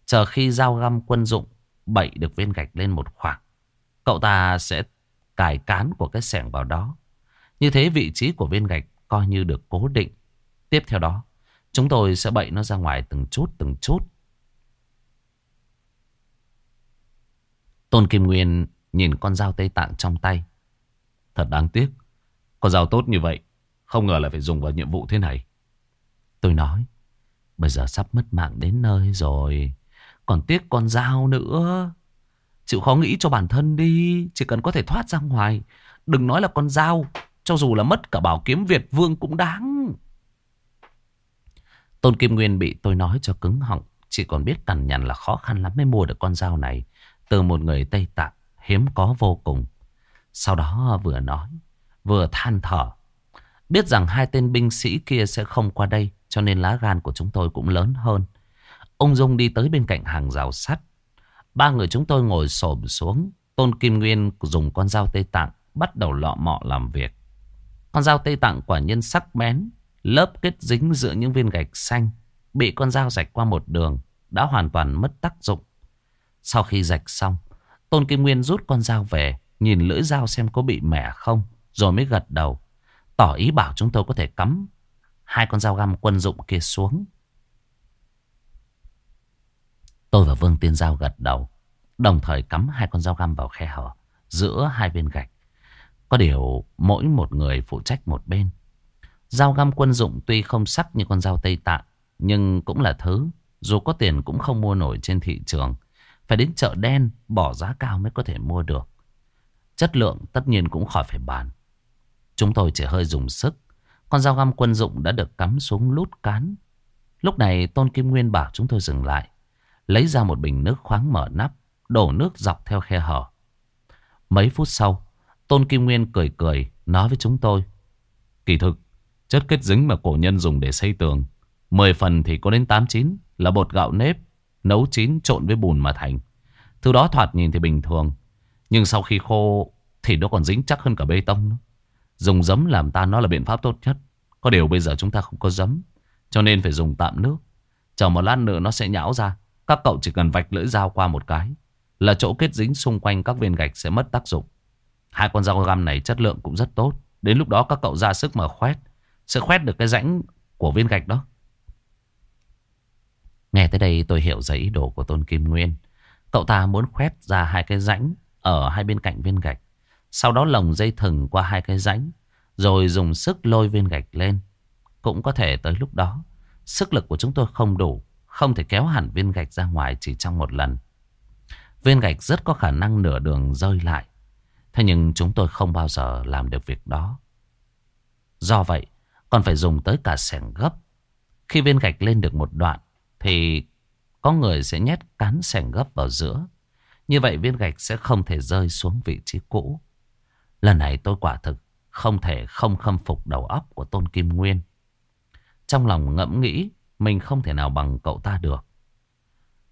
Chờ khi dao găm quân dụng bậy được viên gạch lên một khoảng. Cậu ta sẽ cài cán của cái sẻng vào đó. Như thế vị trí của viên gạch coi như được cố định. Tiếp theo đó, chúng tôi sẽ bậy nó ra ngoài từng chút từng chút. Tôn Kim Nguyên nhìn con dao Tây Tạng trong tay. Thật đáng tiếc. Con dao tốt như vậy, không ngờ là phải dùng vào nhiệm vụ thế này. Tôi nói, bây giờ sắp mất mạng đến nơi rồi. Còn tiếc con dao nữa. Chịu khó nghĩ cho bản thân đi. Chỉ cần có thể thoát ra ngoài. Đừng nói là con dao. Cho dù là mất cả bảo kiếm Việt Vương cũng đáng. Tôn Kim Nguyên bị tôi nói cho cứng họng. Chỉ còn biết cằn nhằn là khó khăn lắm mới mua được con dao này. Từ một người Tây Tạng hiếm có vô cùng. Sau đó vừa nói, vừa than thở. Biết rằng hai tên binh sĩ kia sẽ không qua đây, cho nên lá gan của chúng tôi cũng lớn hơn. Ông Dung đi tới bên cạnh hàng rào sắt. Ba người chúng tôi ngồi xổm xuống. Tôn Kim Nguyên dùng con dao Tây Tạng bắt đầu lọ mọ làm việc. Con dao Tây Tạng quả nhân sắc bén, lớp kết dính giữa những viên gạch xanh. Bị con dao rạch qua một đường, đã hoàn toàn mất tác dụng. Sau khi rạch xong, Tôn Kim Nguyên rút con dao về, nhìn lưỡi dao xem có bị mẻ không, rồi mới gật đầu. Tỏ ý bảo chúng tôi có thể cắm hai con dao găm quân dụng kia xuống. Tôi và Vương Tiên Giao gật đầu, đồng thời cắm hai con dao găm vào khe hở giữa hai viên gạch. Có điều mỗi một người phụ trách một bên. Dao găm quân dụng tuy không sắc như con dao Tây Tạng, nhưng cũng là thứ dù có tiền cũng không mua nổi trên thị trường. Phải đến chợ đen bỏ giá cao mới có thể mua được. Chất lượng tất nhiên cũng khỏi phải bàn. Chúng tôi chỉ hơi dùng sức. Con dao găm quân dụng đã được cắm xuống lút cán. Lúc này Tôn Kim Nguyên bảo chúng tôi dừng lại. Lấy ra một bình nước khoáng mở nắp. Đổ nước dọc theo khe hở. Mấy phút sau. Tôn Kim Nguyên cười cười nói với chúng tôi. Kỳ thực, chất kết dính mà cổ nhân dùng để xây tường. 10 phần thì có đến 8-9 là bột gạo nếp, nấu chín trộn với bùn mà thành. Thứ đó thoạt nhìn thì bình thường. Nhưng sau khi khô thì nó còn dính chắc hơn cả bê tông. Nữa. Dùng giấm làm tan nó là biện pháp tốt nhất. Có điều bây giờ chúng ta không có giấm. Cho nên phải dùng tạm nước. Chờ một lát nữa nó sẽ nhão ra. Các cậu chỉ cần vạch lưỡi dao qua một cái. Là chỗ kết dính xung quanh các viên gạch sẽ mất tác dụng. Hai con dao găm này chất lượng cũng rất tốt. Đến lúc đó các cậu ra sức mà khoét. Sẽ khoét được cái rãnh của viên gạch đó. Nghe tới đây tôi hiểu ra ý đồ của Tôn Kim Nguyên. Cậu ta muốn khoét ra hai cái rãnh ở hai bên cạnh viên gạch. Sau đó lồng dây thừng qua hai cái rãnh. Rồi dùng sức lôi viên gạch lên. Cũng có thể tới lúc đó. Sức lực của chúng tôi không đủ. Không thể kéo hẳn viên gạch ra ngoài chỉ trong một lần. Viên gạch rất có khả năng nửa đường rơi lại. Thế nhưng chúng tôi không bao giờ làm được việc đó. Do vậy, còn phải dùng tới cả sẻng gấp. Khi viên gạch lên được một đoạn, thì có người sẽ nhét cán sẻng gấp vào giữa. Như vậy viên gạch sẽ không thể rơi xuống vị trí cũ. Lần này tôi quả thực không thể không khâm phục đầu óc của Tôn Kim Nguyên. Trong lòng ngẫm nghĩ mình không thể nào bằng cậu ta được.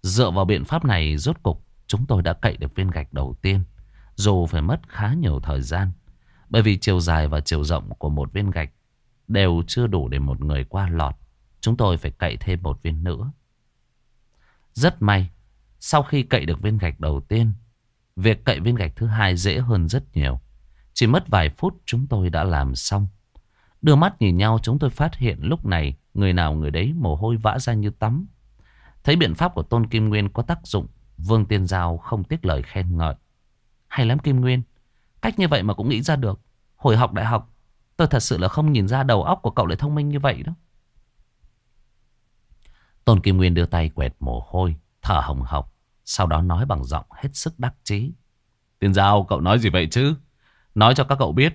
Dựa vào biện pháp này rốt cục chúng tôi đã cậy được viên gạch đầu tiên. Dù phải mất khá nhiều thời gian. Bởi vì chiều dài và chiều rộng của một viên gạch đều chưa đủ để một người qua lọt. Chúng tôi phải cậy thêm một viên nữa. Rất may, sau khi cậy được viên gạch đầu tiên, việc cậy viên gạch thứ hai dễ hơn rất nhiều. Chỉ mất vài phút chúng tôi đã làm xong. Đưa mắt nhìn nhau chúng tôi phát hiện lúc này người nào người đấy mồ hôi vã ra như tắm. Thấy biện pháp của Tôn Kim Nguyên có tác dụng, Vương Tiên Giao không tiếc lời khen ngợi. Hay lắm Kim Nguyên, cách như vậy mà cũng nghĩ ra được. Hồi học đại học, tôi thật sự là không nhìn ra đầu óc của cậu lại thông minh như vậy đó. Tôn Kim Nguyên đưa tay quẹt mồ hôi, thở hồng hộc. Sau đó nói bằng giọng hết sức đắc chí. Tiên Giao, cậu nói gì vậy chứ? Nói cho các cậu biết,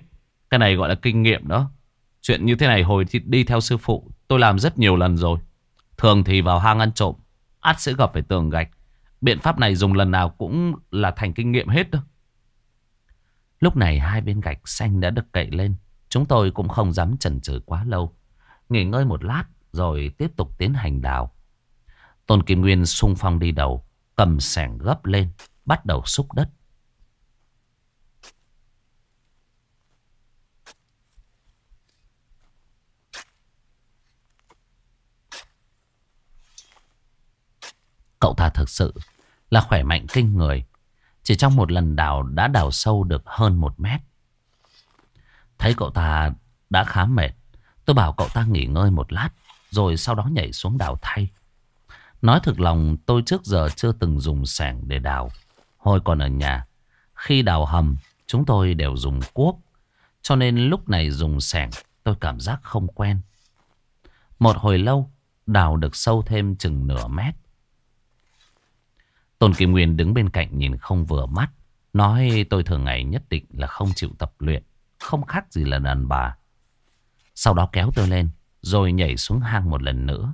cái này gọi là kinh nghiệm đó. Chuyện như thế này hồi thì đi theo sư phụ, tôi làm rất nhiều lần rồi. Thường thì vào hang ăn trộm, át sẽ gặp phải tường gạch. Biện pháp này dùng lần nào cũng là thành kinh nghiệm hết đó. Lúc này hai viên gạch xanh đã được cậy lên. Chúng tôi cũng không dám chần chừ quá lâu. Nghỉ ngơi một lát rồi tiếp tục tiến hành đào. Tôn Kim Nguyên sung phong đi đầu, cầm sẻng gấp lên, bắt đầu xúc đất. Cậu ta thực sự là khỏe mạnh kinh người. Chỉ trong một lần đào đã đào sâu được hơn một mét. Thấy cậu ta đã khá mệt. Tôi bảo cậu ta nghỉ ngơi một lát, Rồi sau đó nhảy xuống đào thay. Nói thực lòng, tôi trước giờ chưa từng dùng sẻng để đào. Hồi còn ở nhà, Khi đào hầm, chúng tôi đều dùng cuốc, Cho nên lúc này dùng sẻng, tôi cảm giác không quen. Một hồi lâu, đào được sâu thêm chừng nửa mét. Tôn Kim Nguyên đứng bên cạnh nhìn không vừa mắt, Nói tôi thường ngày nhất định là không chịu tập luyện. Không khác gì là đàn bà. Sau đó kéo tôi lên, Rồi nhảy xuống hang một lần nữa.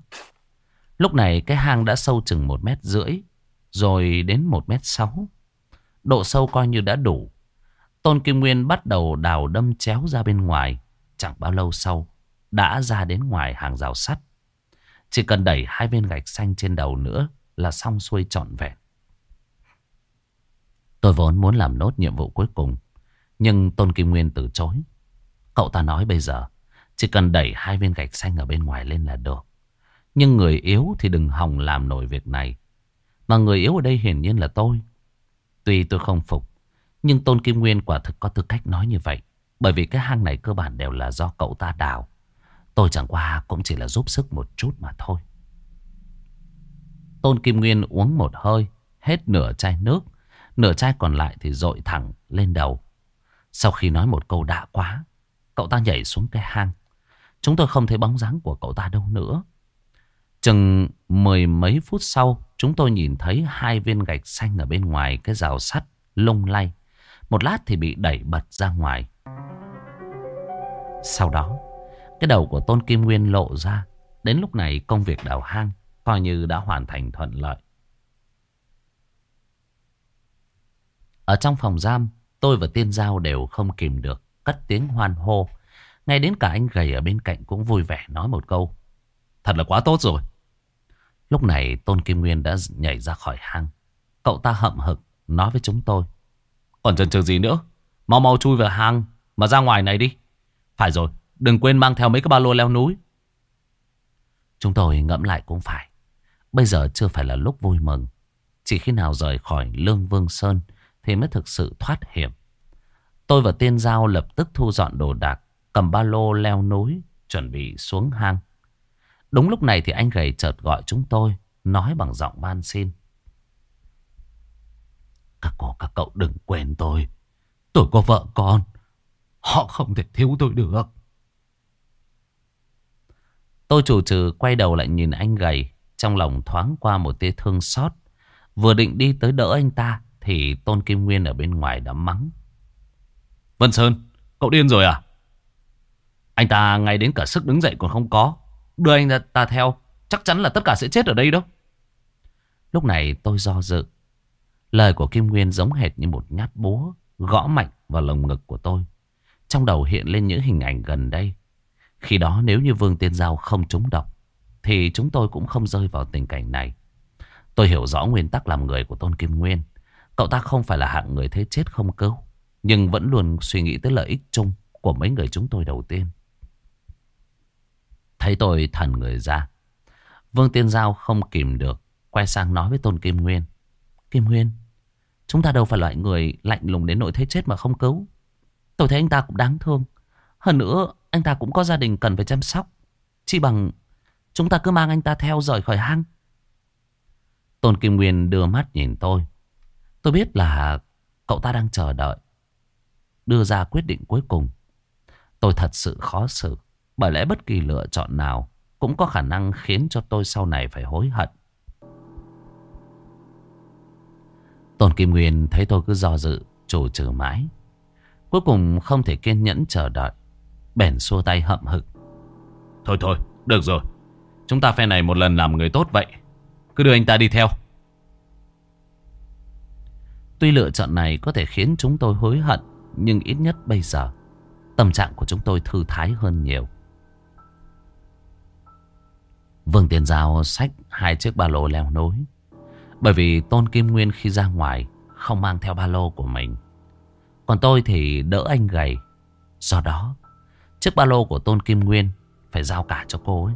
Lúc này cái hang đã sâu chừng một mét rưỡi, Rồi đến một mét sáu. Độ sâu coi như đã đủ. Tôn Kim Nguyên bắt đầu đào đâm chéo ra bên ngoài. Chẳng bao lâu sau, Đã ra đến ngoài hàng rào sắt. Chỉ cần đẩy hai viên gạch xanh trên đầu nữa Là xong xuôi trọn vẹn. Tôi vốn muốn làm nốt nhiệm vụ cuối cùng nhưng Tôn Kim Nguyên từ chối. Cậu ta nói bây giờ, Chỉ cần đẩy hai viên gạch xanh ở bên ngoài lên là được. Nhưng người yếu thì đừng hòng làm nổi việc này. Mà người yếu ở đây hiển nhiên là tôi. Tuy tôi không phục, Nhưng Tôn Kim Nguyên quả thực có tư cách nói như vậy. Bởi vì cái hang này cơ bản đều là do cậu ta đào. Tôi chẳng qua cũng chỉ là giúp sức một chút mà thôi. Tôn Kim Nguyên uống một hơi, Hết nửa chai nước. Nửa chai còn lại thì dội thẳng lên đầu. Sau khi nói một câu đã quá, cậu ta nhảy xuống cái hang. Chúng tôi không thấy bóng dáng của cậu ta đâu nữa. Chừng mười mấy phút sau, chúng tôi nhìn thấy hai viên gạch xanh ở bên ngoài cái rào sắt lung lay. Một lát thì bị đẩy bật ra ngoài. Sau đó, cái đầu của Tôn Kim Nguyên lộ ra. Đến lúc này công việc đào hang coi như đã hoàn thành thuận lợi. Ở trong phòng giam, tôi và Tiên Giao đều không kìm được, cất tiếng hoan hô. Ngay đến cả anh gầy ở bên cạnh cũng vui vẻ nói một câu. Thật là quá tốt rồi. Lúc này Tôn Kim Nguyên đã nhảy ra khỏi hang. Cậu ta hậm hực nói với chúng tôi. Còn chần chừ gì nữa? Mau mau chui vào hang mà ra ngoài này đi. Phải rồi, đừng quên mang theo mấy cái ba lô leo núi. Chúng tôi ngẫm lại cũng phải. Bây giờ chưa phải là lúc vui mừng. Chỉ khi nào rời khỏi Lương Vương Sơn thì mới thực sự thoát hiểm. Tôi và Tiên Giao lập tức thu dọn đồ đạc, cầm ba lô leo núi, chuẩn bị xuống hang. Đúng lúc này thì anh gầy chợt gọi chúng tôi, nói bằng giọng van xin. Các cô các cậu đừng quên tôi. Tôi có vợ con. Họ không thể thiếu tôi được. Tôi chủ trừ quay đầu lại nhìn anh gầy. Trong lòng thoáng qua một tia thương xót. Vừa định đi tới đỡ anh ta. Thì Tôn Kim Nguyên ở bên ngoài đã mắng. Vân Sơn, cậu điên rồi à? Anh ta ngay đến cả sức đứng dậy còn không có. Đưa anh ta theo, chắc chắn là tất cả sẽ chết ở đây đâu. Lúc này tôi do dự. Lời của Kim Nguyên giống hệt như một nhát búa gõ mạnh vào lồng ngực của tôi. Trong đầu hiện lên những hình ảnh gần đây. Khi đó nếu như Vương Tiên Giao không trúng độc, thì chúng tôi cũng không rơi vào tình cảnh này. Tôi hiểu rõ nguyên tắc làm người của Tôn Kim Nguyên. Cậu ta không phải là hạng người thế chết không cứu, Nhưng vẫn luôn suy nghĩ tới lợi ích chung Của mấy người chúng tôi đầu tiên. Thấy tôi thần người ra, Vương Tiên Giao không kìm được, Quay sang nói với Tôn Kim Nguyên. Kim Nguyên, Chúng ta đâu phải loại người lạnh lùng đến nỗi thế chết mà không cứu. Tôi thấy anh ta cũng đáng thương. Hơn nữa, anh ta cũng có gia đình cần phải chăm sóc. Chỉ bằng Chúng ta cứ mang anh ta theo rời khỏi hang. Tôn Kim Nguyên đưa mắt nhìn tôi. Tôi biết là cậu ta đang chờ đợi. Đưa ra quyết định cuối cùng. Tôi thật sự khó xử. Bởi lẽ bất kỳ lựa chọn nào cũng có khả năng khiến cho tôi sau này phải hối hận. Tôn Kim Nguyên thấy tôi cứ do dự, chủ trừ mãi. Cuối cùng không thể kiên nhẫn chờ đợi. Bèn xua tay hậm hực. Thôi thôi, được rồi. Chúng ta phe này một lần làm người tốt vậy. Cứ đưa anh ta đi theo. Tuy lựa chọn này có thể khiến chúng tôi hối hận, Nhưng ít nhất bây giờ, Tâm trạng của chúng tôi thư thái hơn nhiều. Vương Tiền Giao xách hai chiếc ba lô leo nối. Bởi vì Tôn Kim Nguyên khi ra ngoài Không mang theo ba lô của mình. Còn tôi thì đỡ anh gầy. Do đó, Chiếc ba lô của Tôn Kim Nguyên Phải giao cả cho cô ấy.